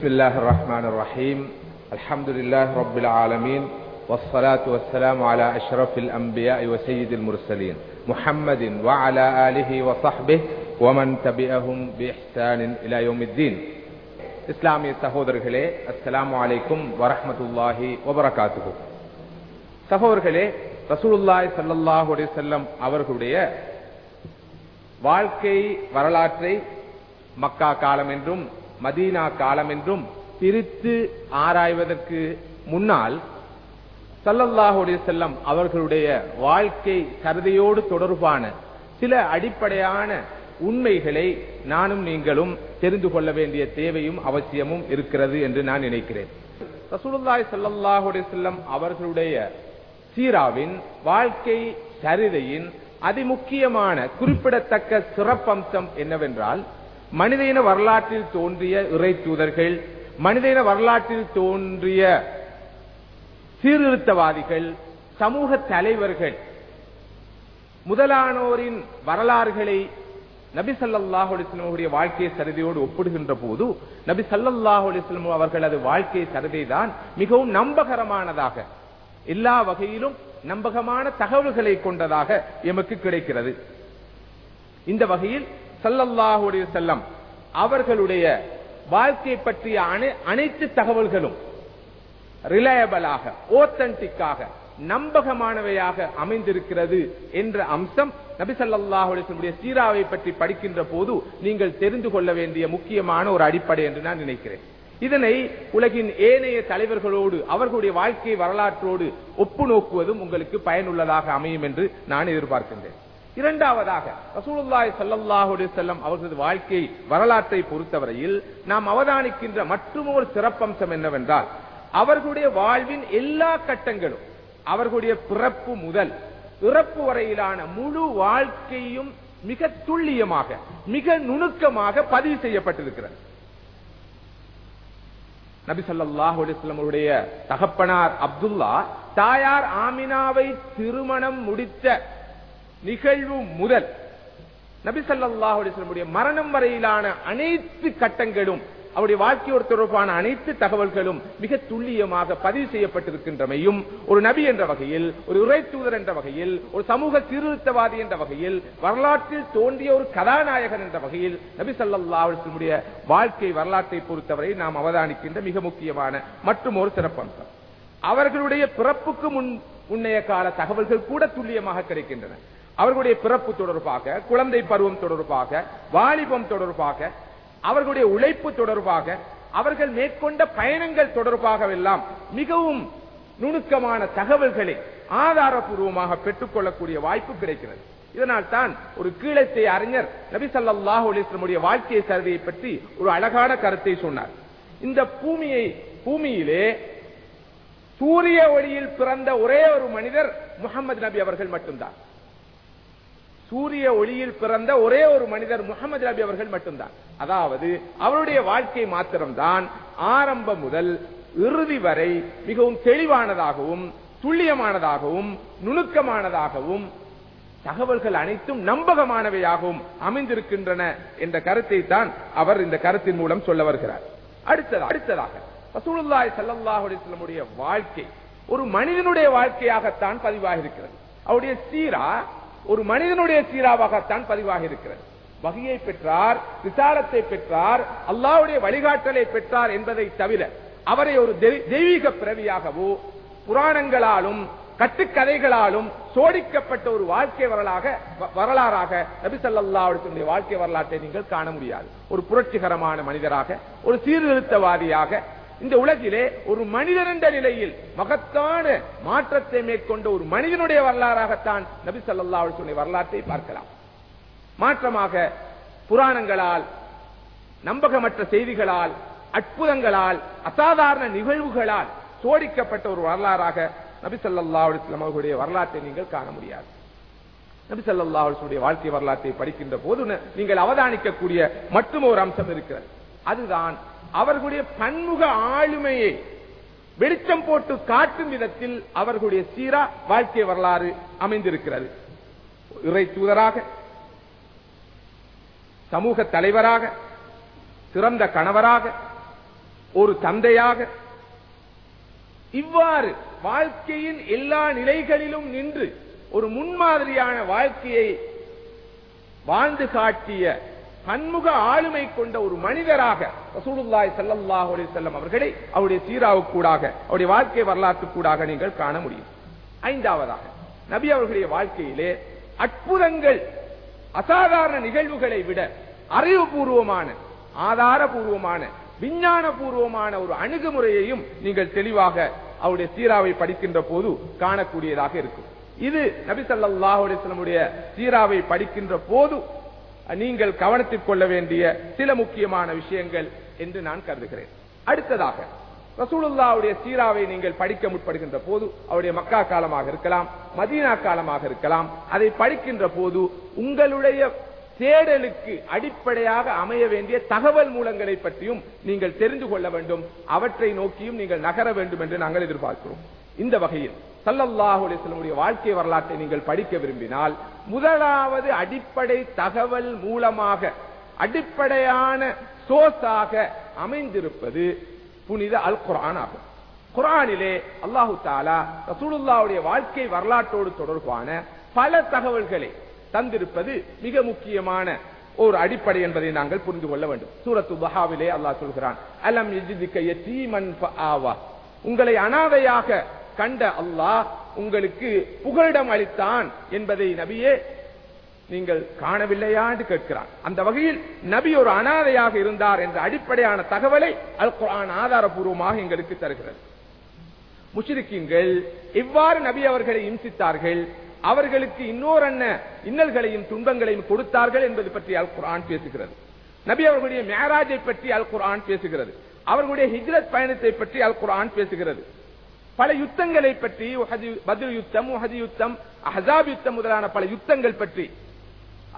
بسم الله الرحمن الرحيم الحمد لله رب العالمين والصلاة والسلام على أشرف الأنبياء وسيد المرسلين محمد وعلى آله وصحبه ومن تبعهم بإحسان إلى يوم الدين இஸ்லாமிய சகோதரர்களே அஸ்ஸலாமு அலைக்கும் வரஹமத்துல்லாஹி வபரகாத்துஹு சகோதரர்களே ரசூலுல்லாஹி ஸல்லல்லாஹு அலைஹி வஸல்லம் அவர்களுடைய வாழ்க்கை வரலாற்றை மக்கா காலம் என்றும் மதீனா காலம் என்றும் பிரித்து ஆராய்வதற்கு முன்னால் சல்லல்லாஹுடைய செல்லம் அவர்களுடைய வாழ்க்கை கருதையோடு தொடர்பான சில அடிப்படையான உண்மைகளை நானும் நீங்களும் தெரிந்து கொள்ள வேண்டிய தேவையும் அவசியமும் இருக்கிறது என்று நான் நினைக்கிறேன். ரசூலுல்லாய் ஸல்லல்லாஹு செல்லம் அவர்களுடைய சீராவின் வாழ்க்கை சரிதையின் அதிமுக்கியமான குறிப்பிடத்தக்க சிறப்பம்சம் என்னவென்றால் மனிதன வரலாற்றில் தோன்றிய இறை தூதர்கள் மனிதன வரலாற்றில் தோன்றிய சீர்திருத்தவாதிகள் சமூக தலைவர்கள் முதலானோரின் வரலாறுகளை நபி சல்லாஹு அலிஸ்லமுடைய வாழ்க்கை சரிதையோடு ஒப்பிடுகின்ற போது நபி சல்லாஹு அலிஸ்லம் அவர்களது வாழ்க்கை சரிதை தான் மிகவும் நம்பகரமானதாக எல்லா வகையிலும் நம்பகமான தகவல்களை கொண்டதாக எமக்கு கிடைக்கிறது. இந்த வகையில் சல்லல்லாஹுடைய செல்லம் அவர்களுடைய வாழ்க்கை பற்றிய அனைத்து தகவல்களும் ரிலையபிளாக ஓத்தன்டிக்காக நம்பகமானவையாக அமைந்திருக்கிறது என்ற அம்சம் நபிசல்லாஹுடைய சீராவை பற்றி படிக்கின்ற போது நீங்கள் தெரிந்து கொள்ள வேண்டிய முக்கியமான ஒரு அடிப்படை என்று நான் நினைக்கிறேன். இதனை உலகின் ஏனைய தலைவர்களோடு அவர்களுடைய வாழ்க்கை வரலாற்றோடு ஒப்பு நோக்குவதும் உங்களுக்கு பயனுள்ளதாக அமையும் என்று நான் எதிர்பார்க்கின்றேன். இரண்டாவதாக ரசூலுல்லாய் சல்லாஹுடைய செல்லம் அவர்களது வாழ்க்கை வரலாற்றை பொறுத்தவரையில் நாம் அவதானிக்கின்ற மற்றொரு சிறப்பம்சம் என்னவென்றால் அவர்களுடைய வாழ்வின் எல்லா கட்டங்களும் அவர்களுடைய பிறப்பு முதல் இறப்பு வரையிலான முழு வாழ்க்கையும் மிக துல்லியமாக மிக நுணுக்கமாக பதிவு செய்யப்பட்டிருக்கிறது. நபி சொல்லாஹு தகப்பனார் அப்துல்லா தாயார் ஆமினாவை திருமணம் முடித்த நிகழ்வு முதல் நபிசல்லாஹுடைய மரணம் வரையிலான அனைத்து கட்டங்களும் அவருடைய வாழ்க்கையோடு தொடர்பான அனைத்து தகவல்களும் மிக துல்லியமாக பதிவு செய்யப்பட்டிருக்கின்றமையும் ஒரு நபி என்ற வகையில் ஒரு உரை தூதர் என்ற வகையில் ஒரு சமூக சீர்திருத்தவாதி என்ற வகையில் வரலாற்றில் தோன்றிய ஒரு கதாநாயகன் என்ற வகையில் நபி சல்லாவுடைய வாழ்க்கை வரலாற்றை பொறுத்தவரை நாம் அவதானிக்கின்ற மிக முக்கியமான மற்றும் ஒரு சிறப்பம்சம். அவர்களுடைய பிறப்புக்கு முன் முன்னைய கால தகவல்கள் கூட துல்லியமாக கிடைக்கின்றன. அவர்களுடைய பிறப்பு தொடர்பாக குழந்தை பருவம் தொடர்பாக வாலிபம் தொடர்பாக அவர்களுடைய உழைப்பு தொடர்பாக அவர்கள் மேற்கொண்ட பயணங்கள் தொடர்பாக எல்லாம் மிகவும் நுணுக்கமான தகவல்களை ஆதாரபூர்வமாக பெற்றுக்கொள்ளக்கூடிய வாய்ப்பு கிடைக்கிறது. இதனால் தான் ஒரு கீழத்தை அறிஞர் நபி அலிஸ்லமுடைய வாழ்க்கை சரிதையை பற்றி ஒரு அழகான கருத்தை சொன்னார். இந்த பூமியை பூமியிலே சூரிய ஒளியில் பிறந்த ஒரே ஒரு மனிதர் முகமது நபி அவர்கள் மட்டும்தான். சூரிய ஒளியில் பிறந்த ஒரே ஒரு மனிதர் முகமது நபி அவர்கள் மட்டும்தான். அதாவது அவருடைய வாழ்க்கை மாத்திரம்தான் ஆரம்பம் முதல் இறுதி வரை மிகவும் தெளிவானதாகவும் துல்லியமானதாகவும் நுணுக்கமானதாகவும் தகவல்கள் அனைத்தும் நம்பகமானவையாகவும் அமைந்திருக்கின்றன என்ற கருத்தை தான் அவர் இந்த கருத்தின் மூலம் சொல்ல வருகிறார். அடுத்ததாக அடுத்ததாக ரசூலுல்லாய் சல்லாஹுடைய வாழ்க்கை ஒரு மனிதனுடைய வாழ்க்கையாகத்தான் பதிவாக இருக்கிறது அவருடைய சீரா ஒரு மனிதனுடைய சீராவாகத்தான் பதிவாக இருக்கிறது வகையை பெற்றார் விசாரத்தை பெற்றார் அல்லாவுடைய வழிகாட்டலை பெற்றார் என்பதை தவிர அவரை ஒரு தெய்வீக பிறவியாகவோ புராணங்களாலும் கட்டுக்கதைகளாலும் சோடிக்கப்பட்ட ஒரு வாழ்க்கை வரலாக வரலாறாக நபிசல்லாவுடைய வாழ்க்கை வரலாற்றை நீங்கள் காண முடியாது. ஒரு புரட்சிகரமான மனிதராக ஒரு சீர்திருத்தவாதியாக இந்த உலகிலே ஒரு மனிதன் என்ற நிலையில் மகத்தான மாற்றத்தை மேற்கொண்ட ஒரு மனிதனுடைய வரலாறாகத்தான் நபி சல்லா வரலாற்றை பார்க்கலாம். மாற்றமாக புராணங்களால் நம்பகமற்ற செய்திகளால் அற்புதங்களால் அசாதாரண நிகழ்வுகளால் சோடிக்கப்பட்ட ஒரு வரலாறாக நபி சல்லா அலுவலம் அவர்களுடைய வரலாற்றை நீங்கள் காண முடியாது. நபி சல்லா அலுவலுடைய வாழ்க்கை வரலாற்றை படிக்கின்ற போது நீங்கள் அவதானிக்கக்கூடிய மற்றும் ஒரு அம்சம் இருக்கிறது. அதுதான் அவர்களுடைய பன்முக ஆளுமையை. வெளிச்சம் போட்டு காட்டும் விதத்தில் அவர்களுடைய சீரா வாழ்க்கை வரலாறு அமைந்திருக்கிறது. இறை தூதராக சமூக தலைவராக சிறந்த கணவராக ஒரு தந்தையாக இவ்வாறு வாழ்க்கையின் எல்லா நிலைகளிலும் நின்று ஒரு முன்மாதிரியான வாழ்க்கையை வாழ்ந்து காட்டிய பன்முக ஆளுமை கொண்ட ஒரு மனிதராக ரசூலுல்லாய் ஸல்லல்லாஹு செல்லம் அவர்களை அவருடைய சீராவுக்கூடாக அவருடைய வாழ்க்கை வரலாற்றுக்கூடாக நீங்கள் காண முடியும். ஐந்தாவதாக நபி அவர்களுடைய வாழ்க்கையிலே அற்புதங்கள் அசாதாரண நிகழ்வுகளை விட அறிவுபூர்வமான ஆதாரபூர்வமான விஞ்ஞானபூர்வமான ஒரு அணுகுமுறையையும் நீங்கள் தெளிவாக அவருடைய சீராவை படிக்கின்ற போது காணக்கூடியதாக இருக்கும். இது நபி சல்லாஹ் அலைஹி சீராவை படிக்கின்ற போது நீங்கள் கவனத்தில் கொள்ள வேண்டிய சில முக்கியமான விஷயங்கள் என்று நான் கருதுகிறேன். அடுத்ததாக ரசூலுல்லாவுடைய சீராவை நீங்கள் படிக்க முற்படுகின்ற போது அவருடைய மக்கா காலமாக இருக்கலாம் மதீனா காலமாக இருக்கலாம் அதை படிக்கின்ற போது உங்களுடைய தேடலுக்கு அடிப்படையாக அமைய வேண்டிய தகவல் மூலங்களை பற்றியும் நீங்கள் தெரிந்து கொள்ள வேண்டும். அவற்றை நோக்கியும் நீங்கள் நகர வேண்டும் என்று நாங்கள் எதிர்பார்க்கிறோம். இந்த வகையில் சல்லல்லாஹு அலிஸ்லமுடைய வாழ்க்கை வரலாற்றை நீங்கள் படிக்க விரும்பினால் முதலாவது அடிப்படை தகவல் மூலமாக அடிப்படையான சோர்ஸாக அமைந்திருப்பது புனித அல் குரான் ஆகும். குரானிலே அல்லாஹு தாலா ரசூலுல்லாவுடைய வாழ்க்கை வரலாற்றோடு தொடர்பான பல தகவல்களை தந்திருப்பது மிக முக்கியமான ஒரு அடிப்படை என்பதை நாங்கள் புரிந்து கொள்ள வேண்டும். சூரத்து பஹாவிலே அல்லாஹ் சொல்கிறான் அலம் யஜிதிக்க யதீமன் ஆவா? உங்களை அனாதையாக கண்ட அல்லாஹ் உங்களுக்கு புகலிடம் அளித்தான் என்பதை நபியே நீங்கள் காணவில்லையா என்று கேட்கிறான். அந்த வகையில் நபி ஒரு அனாதையாக இருந்தார் என்ற அடிப்படையான தகவலை அல் குரான் ஆதாரபூர்வமாக எங்களுக்கு தருகிறது. முஷ்ரிக்கீன்கள் எவ்வாறு நபி அவர்களை இம்சித்தார்கள். அவர்களுக்கு இன்னொரு அண்ண இன்னல்களையும் துன்பங்களையும் கொடுத்தார்கள் என்பது பற்றி அல் குரான் பேசுகிறது. நபி அவர்களுடைய மேராஜை பற்றி அல் குரான் பேசுகிறது. அவர்களுடைய ஹிஜ்ரத் பயணத்தை பற்றி அல் குரான் பேசுகிறது. பல யுத்தங்களை பற்றி பதில் யுத்தம் உஹது யுத்தம் அஹாப் யுத்தம் முதலான பல யுத்தங்கள் பற்றி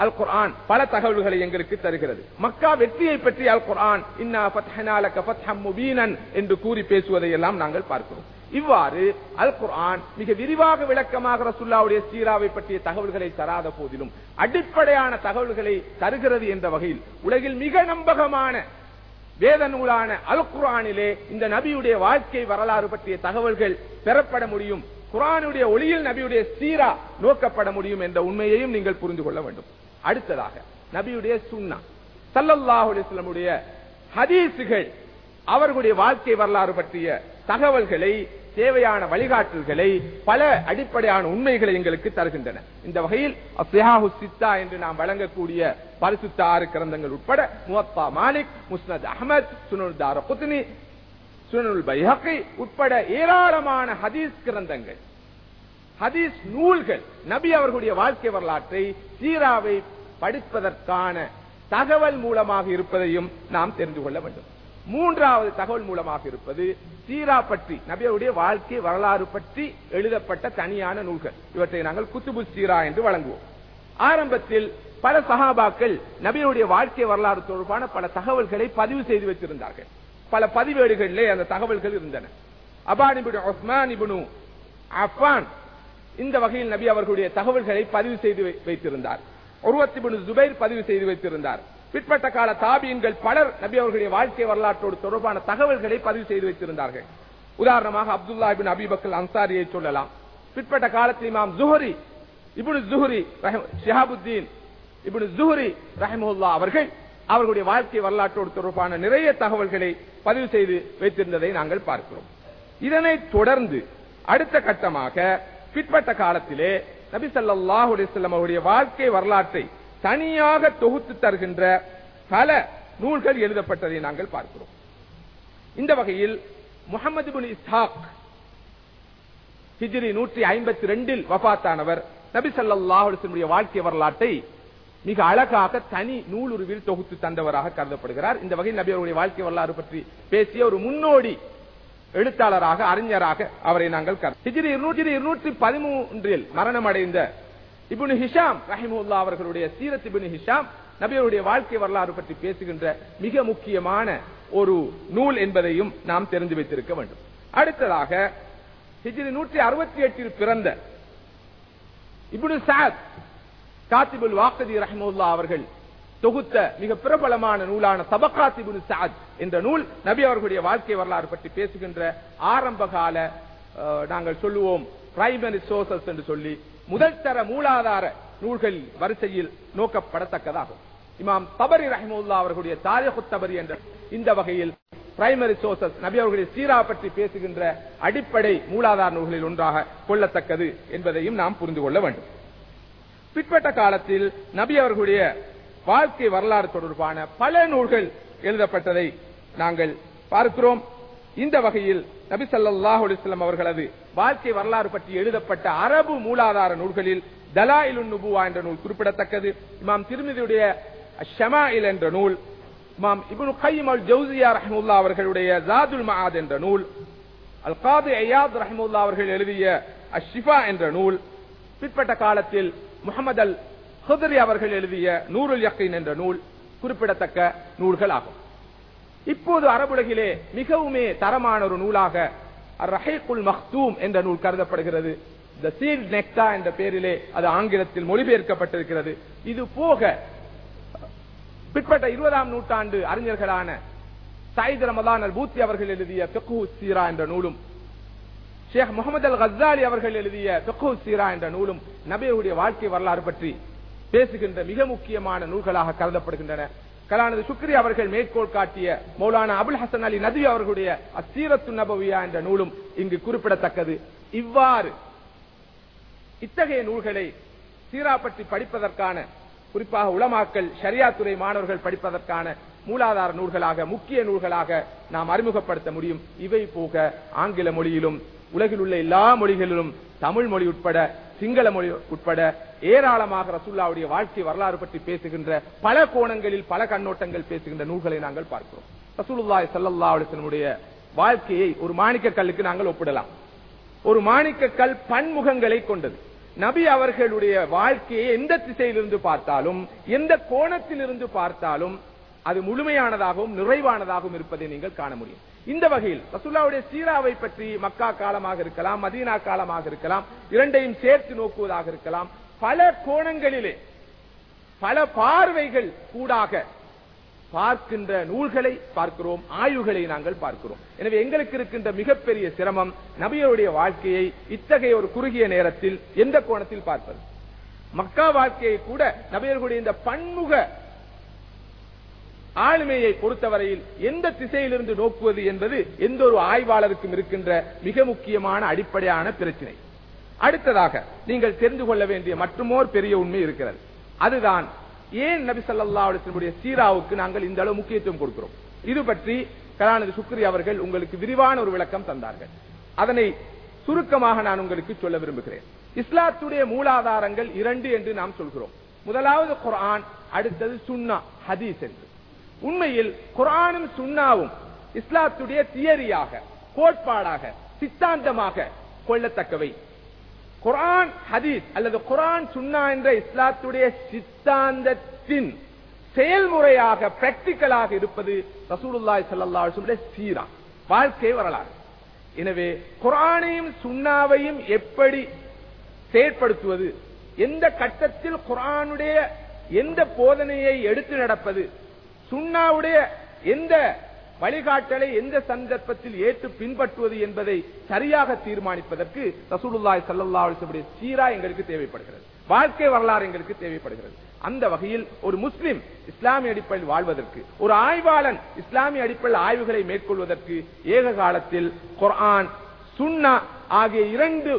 அல் குர்ஆன் பல தகவல்களை எங்களுக்கு தருகிறது. மக்கா வெற்றியை பற்றி அல் குர்ஆன் இன்னா என்று கூறி பேசுவதை எல்லாம் நாங்கள் பார்க்கிறோம். இவ்வாறு அல் குர்ஆன் மிக விரிவாக விளக்கமாக ரசுல்லாவுடைய சீராவை பற்றிய தகவல்களை தராத போதிலும் அடிப்படையான தகவல்களை தருகிறது என்ற வகையில் உலகில் மிக நம்பகமான வேத நூலான அல் குரானிலே இந்த நபியுடைய வாழ்க்கை வரலாறு பற்றிய தகவல்கள் பெறப்பட முடியும். குரானுடைய ஒளியில் நபியுடைய சீரா நோக்கப்பட முடியும் என்ற உண்மையையும் நீங்கள் புரிந்து கொள்ள வேண்டும். அடுத்ததாக நபியுடைய சுண்ணா சல்லல்லாஹு ஹதீசுகள் அவர்களுடைய வாழ்க்கை வரலாறு பற்றிய தகவல்களை தேவையான வழிகாட்டல்களை பல அடிப்படையான உண்மைகளை எங்களுக்கு தருகின்றன. இந்த வகையில் சித்தா என்று நாம் வழங்கக்கூடிய பரிசுத்த ஆறு கிரந்தங்கள் உட்பட முவத்தா மாலிக் முஸ்னத் அஹமத் சுனுல் தார குத்னி சுனனுல் உட்பட ஏராளமான ஹதீஸ் கிரந்தங்கள். ஹதீஸ் நூல்கள் நபி அவர்களுடைய வாழ்க்கை வரலாற்றை சீராவை படிப்பதற்கான தகவல் மூலமாக இருப்பதையும் நாம் தெரிந்து கொள்ள வேண்டும். மூன்றாவது தகவல் மூலமாக இருப்பது சீரா பற்றி நபியருடைய வாழ்க்கை வரலாறு பற்றி எழுதப்பட்ட தனியான நூல்கள். இவற்றை நாங்கள் குத்துபு சீரா என்று வழங்குவோம். ஆரம்பத்தில் பல சகாபாக்கள் நபியருடைய வாழ்க்கை வரலாறு தொடர்பான பல தகவல்களை பதிவு செய்து வைத்திருந்தார்கள். பல பதிவேடுகளிலே அந்த தகவல்கள் இருந்தன. அபானிபுடு ஒஸ்மான் இபுனு அஃபான் இந்த வகையில் நபி அவர்களுடைய தகவல்களை பதிவு செய்து வைத்திருந்தார். ஒருவத்திபுனு ஜுபைர் பதிவு செய்து வைத்திருந்தார். பிற்பட்ட கால தாபியன்கள் பலர் நபி அவர்களுடைய வாழ்க்கை வரலாற்றோடு தொடர்பான தகவல்களை பதிவு செய்து வைத்திருந்தார்கள். உதாரணமாக அப்துல்லா இபின் அபிபக்கல் அன்சாரியை சொல்லலாம். பிற்பட்ட காலத்தில் இமாம் ஜுஹரி இபுனு ஜுஹரி ஷிஹாபுத்தீன் இபுனு ஜுஹரி ரஹமுல்லா அவர்கள் அவர்களுடைய வாழ்க்கை வரலாற்றோடு தொடர்பான நிறைய தகவல்களை பதிவு செய்து வைத்திருந்ததை நாங்கள் பார்க்கிறோம். இதனை தொடர்ந்து அடுத்த கட்டமாக பிற்பட்ட காலத்திலே நபி சல்லாஹ் அலிஸ்லாம் அவருடைய வாழ்க்கை வரலாற்றை தனியாக தொகுத்து தருகின்ற பல நூல்கள் எழுதப்பட்டதை நாங்கள் பார்க்கிறோம். இந்த வகையில் முகமது பின் இஸ்ஹாக் ஹிஜிரி நூற்றி ஐம்பத்தி ரெண்டில் வபாத்தானவர் நபி வாழ்க்கை வரலாற்றை மிக அழகாக தனி நூலுருவில் தொகுத்து தந்தவராக கருதப்படுகிறார். இந்த வகையில் நபி அவருடைய வாழ்க்கை வரலாறு பற்றி பேசிய ஒரு முன்னோடி எழுத்தாளராக அறிஞராக அவரை நாங்கள் ஹிஜ்ரி இருநூற்றி பதிமூன்றில் மரணமடைந்த இபுனு ஹிஷாம் ரஹிமுல்லா அவர்களுடைய சீரத் இபுனு ஹிஷாம் நபியருடைய வாழ்க்கை வரலாறு பற்றி பேசுகின்ற மிக முக்கியமான ஒரு நூல் என்பதையும் நாம் தெரிந்து வைத்திருக்க வேண்டும். அடுத்ததாக ஹிஜ்ரி நூற்றி அறுபத்தி எட்டில் பிறந்த இபுனு சாத் காத்திபுல் வாக்கதி ரஹிமுல்லா அவர்கள் தொகுத்த மிக பிரபலமான நூலான தபக்காத் இப்னு சஅத் என்ற நூல் நபி அவர்களுடைய வாழ்க்கை வரலாறு பற்றி பேசுகின்ற ஆரம்ப கால நாங்கள் சொல்லுவோம் பிரைமரி சோர்சஸ் என்று சொல்லி முதல் தர மூலாதார நூல்கள் வரிசையில் நோக்கப்படத்தக்கதாகும். இமாம் தபரி ரஹிமுல்லா அவர்களுடைய தாரிஹு தபரி என்ற இந்த வகையில் பிரைமரி சோர்சஸ் நபி அவர்களுடைய சீரா பற்றி பேசுகின்ற அடிப்படை மூலாதார நூல்களில் ஒன்றாக கொள்ளத்தக்கது என்பதையும் நாம் புரிந்து கொள்ள வேண்டும். பிற்பட்ட காலத்தில் நபி அவர்களுடைய வாழ்க்கை வரலாறு தொடர்பான பல நூல்கள் எழுதப்பட்டதை நாங்கள் பார்க்கிறோம். இந்த வகையில் நபி ஸல்லல்லாஹு அவர்களது வாழ்க்கை வரலாறு பற்றி எழுதப்பட்ட அரபு மூலாதார நூல்களில் தலாயிலுன் நுபுவா என்ற நூல் குறிப்பிடத்தக்கது. இமாம் திருமதியுடைய ஷமாயில் என்ற நூல் இமாம் இப்னு கைம் அல் ஜவுசியா ரஹமுல்லா அவர்களுடைய ஜாதுல் மஹாத் என்ற நூல் அல் காது ஐயாத் ரஹமுல்லா அவர்கள் எழுதிய அஷிஃபா என்ற நூல் பிற்பட்ட காலத்தில் முகமது அல் ஹுதரி அவர்கள் எழுதிய நூருல் யக்கீன் என்ற நூல் குறிப்பிடத்தக்க நூல்கள் ஆகும். இப்போது அரபுலகிலே மிகவுமே தரமான ஒரு நூலாக ரஹேகுல் மஹ்தூம் என்ற நூல் கருதப்படுகிறது. த சீல் நெக்டா என்ற பெயரிலே அது ஆங்கிலத்தில் மொழிபெயர்க்கப்பட்டிருக்கிறது. இது போக பிற்பட்ட இருபதாம் நூற்றாண்டு அறிஞர்களான சாயித் ரமதான் அல் பூத்தி அவர்கள் எழுதிய பிக்கு சீரா என்ற நூலும் ஷேக் முகமது அல் கசாலி அவர்கள் எழுதிய பிக்கு சீரா என்ற நூலும் நபியுடைய வாழ்க்கை வரலாறு பற்றி பேசுகின்ற மிக முக்கியமான நூல்களாக கருதப்படுகின்றன. கலானது சுக்ரி அவர்கள் மேற்கோள் காட்டிய மௌலானா அபுல் ஹசன் அலி நதி அவர்களுடைய அசீரத்து நபவியா என்ற நூலும் இங்கு குறிப்பிடத்தக்கது. இவ்வாறு இத்தகைய நூல்களை சீரா பற்றி படிப்பதற்கான குறிப்பாக உலமாக்கல் ஷரியா துறை மாணவர்கள் படிப்பதற்கான மூலாதார நூல்களாக முக்கிய நூல்களாக நாம் அறிமுகப்படுத்த முடியும். இவை போக ஆங்கில மொழியிலும் உலகில் உள்ள எல்லா மொழிகளிலும் தமிழ் மொழி உட்பட சிங்கள மொழி உட்பட ஏராளமாக ரசுல்லாவுடைய வாழ்க்கை வரலாறு பற்றி பேசுகின்ற பல கோணங்களில் பல கண்ணோட்டங்கள் பேசுகின்ற நூல்களை நாங்கள் பார்க்கிறோம். ரசூலுல்லாய் ஸல்லல்லாஹு வாழ்க்கையை ஒரு மாணிக்க கல்லுக்கு நாங்கள் ஒப்பிடலாம். ஒரு மாணிக்க கல் பன்முகங்களை கொண்டது. நபி அவர்களுடைய வாழ்க்கையை எந்த திசையிலிருந்து பார்த்தாலும் எந்த கோணத்தில் இருந்து பார்த்தாலும் அது முழுமையானதாகவும் நிறைவானதாகவும் இருப்பதை நீங்கள் காண முடியும். இந்த வகையில் ரசுல்லாவுடைய சீராவை பற்றி மக்கா காலமாக இருக்கலாம் மதீனா காலமாக இருக்கலாம் இரண்டையும் சேர்த்து நோக்குவதாக இருக்கலாம். பல கோணங்களிலே பல பார்வைகள் கூடாக பார்க்கின்ற நூல்களை பார்க்கிறோம் ஆய்வுகளை நாங்கள் பார்க்கிறோம். எனவே எங்களுக்கு இருக்கின்ற மிகப்பெரிய சிரமம் நபியருடைய வாழ்க்கையை இத்தகைய ஒரு குறுகிய நேரத்தில் எந்த கோணத்தில் பார்ப்பது? மக்கா வாழ்க்கையை கூட நபியர்களுடைய இந்த பன்முக ஆளுமையை பொறுத்தவரையில் எந்த திசையிலிருந்து நோக்குவது என்பது எந்த ஒரு ஆய்வாளருக்கும் இருக்கின்ற மிக முக்கியமான அடிப்படையான பிரச்சனை. அடுத்ததாக நீங்கள் தெரிந்து கொள்ள வேண்டிய மற்றுமோர் பெரிய உண்மை இருக்கிறது. அதுதான் ஏன் நபி ஸல்லல்லாஹு சீராவுக்கு நாங்கள் இந்த அளவு முக்கியத்துவம் கொடுக்கிறோம்? இது பற்றி கலாநிதி சுக்ரி அவர்கள் உங்களுக்கு விரிவான ஒரு விளக்கம் தந்தார்கள். அதனை சுருக்கமாக நான் உங்களுக்கு சொல்ல விரும்புகிறேன். இஸ்லாத்துடைய மூலாதாரங்கள் இரண்டு என்று நாம் சொல்கிறோம். முதலாவது குரான் அடுத்தது சுன்னா ஹதீஸ் என்று. உண்மையில் குரானும் சுண்ணாவும் இஸ்லாத்துடைய தியரியாக கோட்பாடாக சித்தாந்தமாக கொள்ளத்தக்கவை. குரான் ஹதீஸ் அல்லது குரான் சுன்னா என்ற இஸ்லாத்துடைய சித்தாந்தத்தின் செயல்முறையாக பிராக்டிக்கலாக இருப்பது ரசூலுல்லாய் ஸல்லல்லாஹு சீரா வாழ்க்கை வரலாறு. எனவே குரானையும் சுன்னாவையும் எப்படி செயற்படுத்துவது எந்த கட்டத்தில் குரானுடைய எந்த போதனையை எடுத்து நடப்பது சுன்னாவுடைய எந்த வழிகாட்டலை எந்த சந்தர்ப்பத்தில் ஏற்று பின்பற்றுவது என்பதை சரியாக தீர்மானிப்பதற்கு ரசூலுல்லாய் சல்லாவுடைய சீரா எங்களுக்கு தேவைப்படுகிறது. வாழ்க்கை வரலாறு எங்களுக்கு தேவைப்படுகிறது. அந்த வகையில் ஒரு முஸ்லிம் இஸ்லாமிய அடிப்படையில் வாழ்வதற்கு ஒரு ஆய்வாளன் இஸ்லாமிய அடிப்படையில் ஆய்வுகளை மேற்கொள்வதற்கு ஏக காலத்தில் குர்ஆன் சுன்னா ஆகிய இரண்டு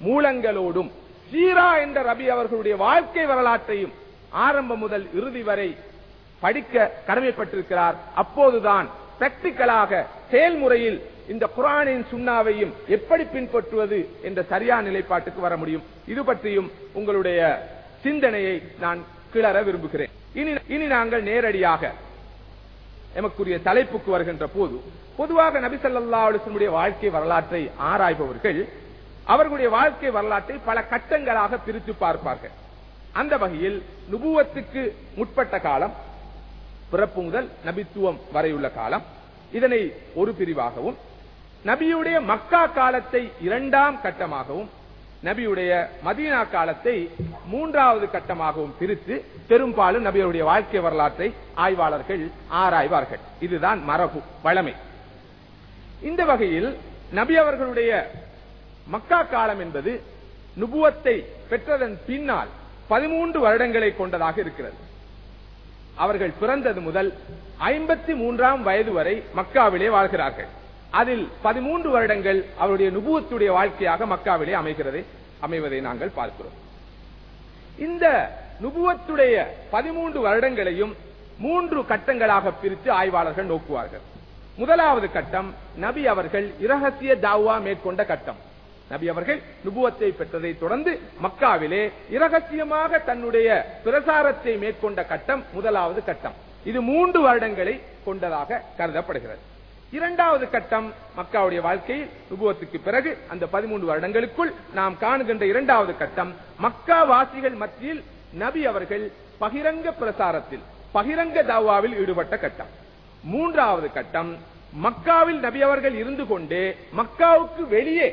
மூலங்களோடும் சீரா என்ற ரபி அவர்களுடைய வாழ்க்கை வரலாற்றையும் ஆரம்பம் முதல் இறுதி வரை படிக்க கடமைப்பட்டிருக்கிறார். அப்போதுதான் பிராக்டிக்கலாக செயல்முறையில் இந்த குரானின் சுண்ணாவையும் எப்படி பின்பற்றுவது என்ற சரியான நிலைப்பாட்டுக்கு வர முடியும். இது பற்றியும் உங்களுடைய சிந்தனையை நான் கிளற விரும்புகிறேன். இனி இனி நாங்கள் நேரடியாக எமக்குரிய தலைப்புக்கு வருகின்ற போது பொதுவாக நபிசல்லா ஸல்லல்லாஹு வாழ்க்கை வரலாற்றை ஆராய்பவர்கள் அவர்களுடைய வாழ்க்கை வரலாற்றை பல கட்டங்களாக பிரித்து பார்ப்பார்கள். அந்த வகையில் நுபுவத்துக்கு முற்பட்ட காலம் பிறப்பு முதல் நபித்துவம் வரையுள்ள காலம். இதனை ஒரு பிரிவாகவும் நபியுடைய மக்கா காலத்தை இரண்டாம் கட்டமாகவும் நபியுடைய மதீனா காலத்தை மூன்றாவது கட்டமாகவும் பிரித்து பெரும்பாலும் நபியருடைய வாழ்க்கை வரலாற்றை ஆய்வாளர்கள் ஆராய்வார்கள். இதுதான் மரபு வழமை இந்த வகையில் நபி அவர்களுடைய மக்கா காலம் என்பது நுபுவத்தை பெற்றதன் பின்னால் பதிமூன்று வருடங்களை கொண்டதாக இருக்கிறது. அவர்கள் பிறந்தது முதல் ஐம்பத்தி மூன்றாம் வயது வரை மக்காவிலே வாழ்கிறார்கள். அதில் பதிமூன்று வருடங்கள் அவருடைய நுபுவத்துடைய வாழ்க்கையாக மக்காவிலே அமைகிறது அமைவதை நாங்கள் பார்க்கிறோம். இந்த நுபுவத்துடைய பதிமூன்று வருடங்களையும் மூன்று கட்டங்களாக பிரித்து ஆய்வாளர்கள் நோக்குவார்கள். முதலாவது கட்டம் நபி அவர்கள் இரகசிய தாவா மேற்கொண்ட கட்டம். நபி அவர்கள் நுபுவத்தை பெற்றதை தொடர்ந்து மக்காவிலே இரகசியமாக தன்னுடைய பிரசாரத்தை மேற்கொண்ட கட்டம் முதலாவது கட்டம். இது மூன்று வருடங்களை கொண்டதாக கருதப்படுகிறது. இரண்டாவது கட்டம் மக்காவுடைய வாழ்க்கையில் நுபுவத்துக்கு பிறகு அந்த பதிமூன்று வருடங்களுக்குள் நாம் காணுகின்ற இரண்டாவது கட்டம் மக்கா வாசிகள் மத்தியில் நபி அவர்கள் பகிரங்க பிரசாரத்தில் பகிரங்க தாவாவில் ஈடுபட்ட கட்டம். மூன்றாவது கட்டம் மக்காவில் நபி அவர்கள் இருந்து கொண்டு மக்காவுக்கு வெளியே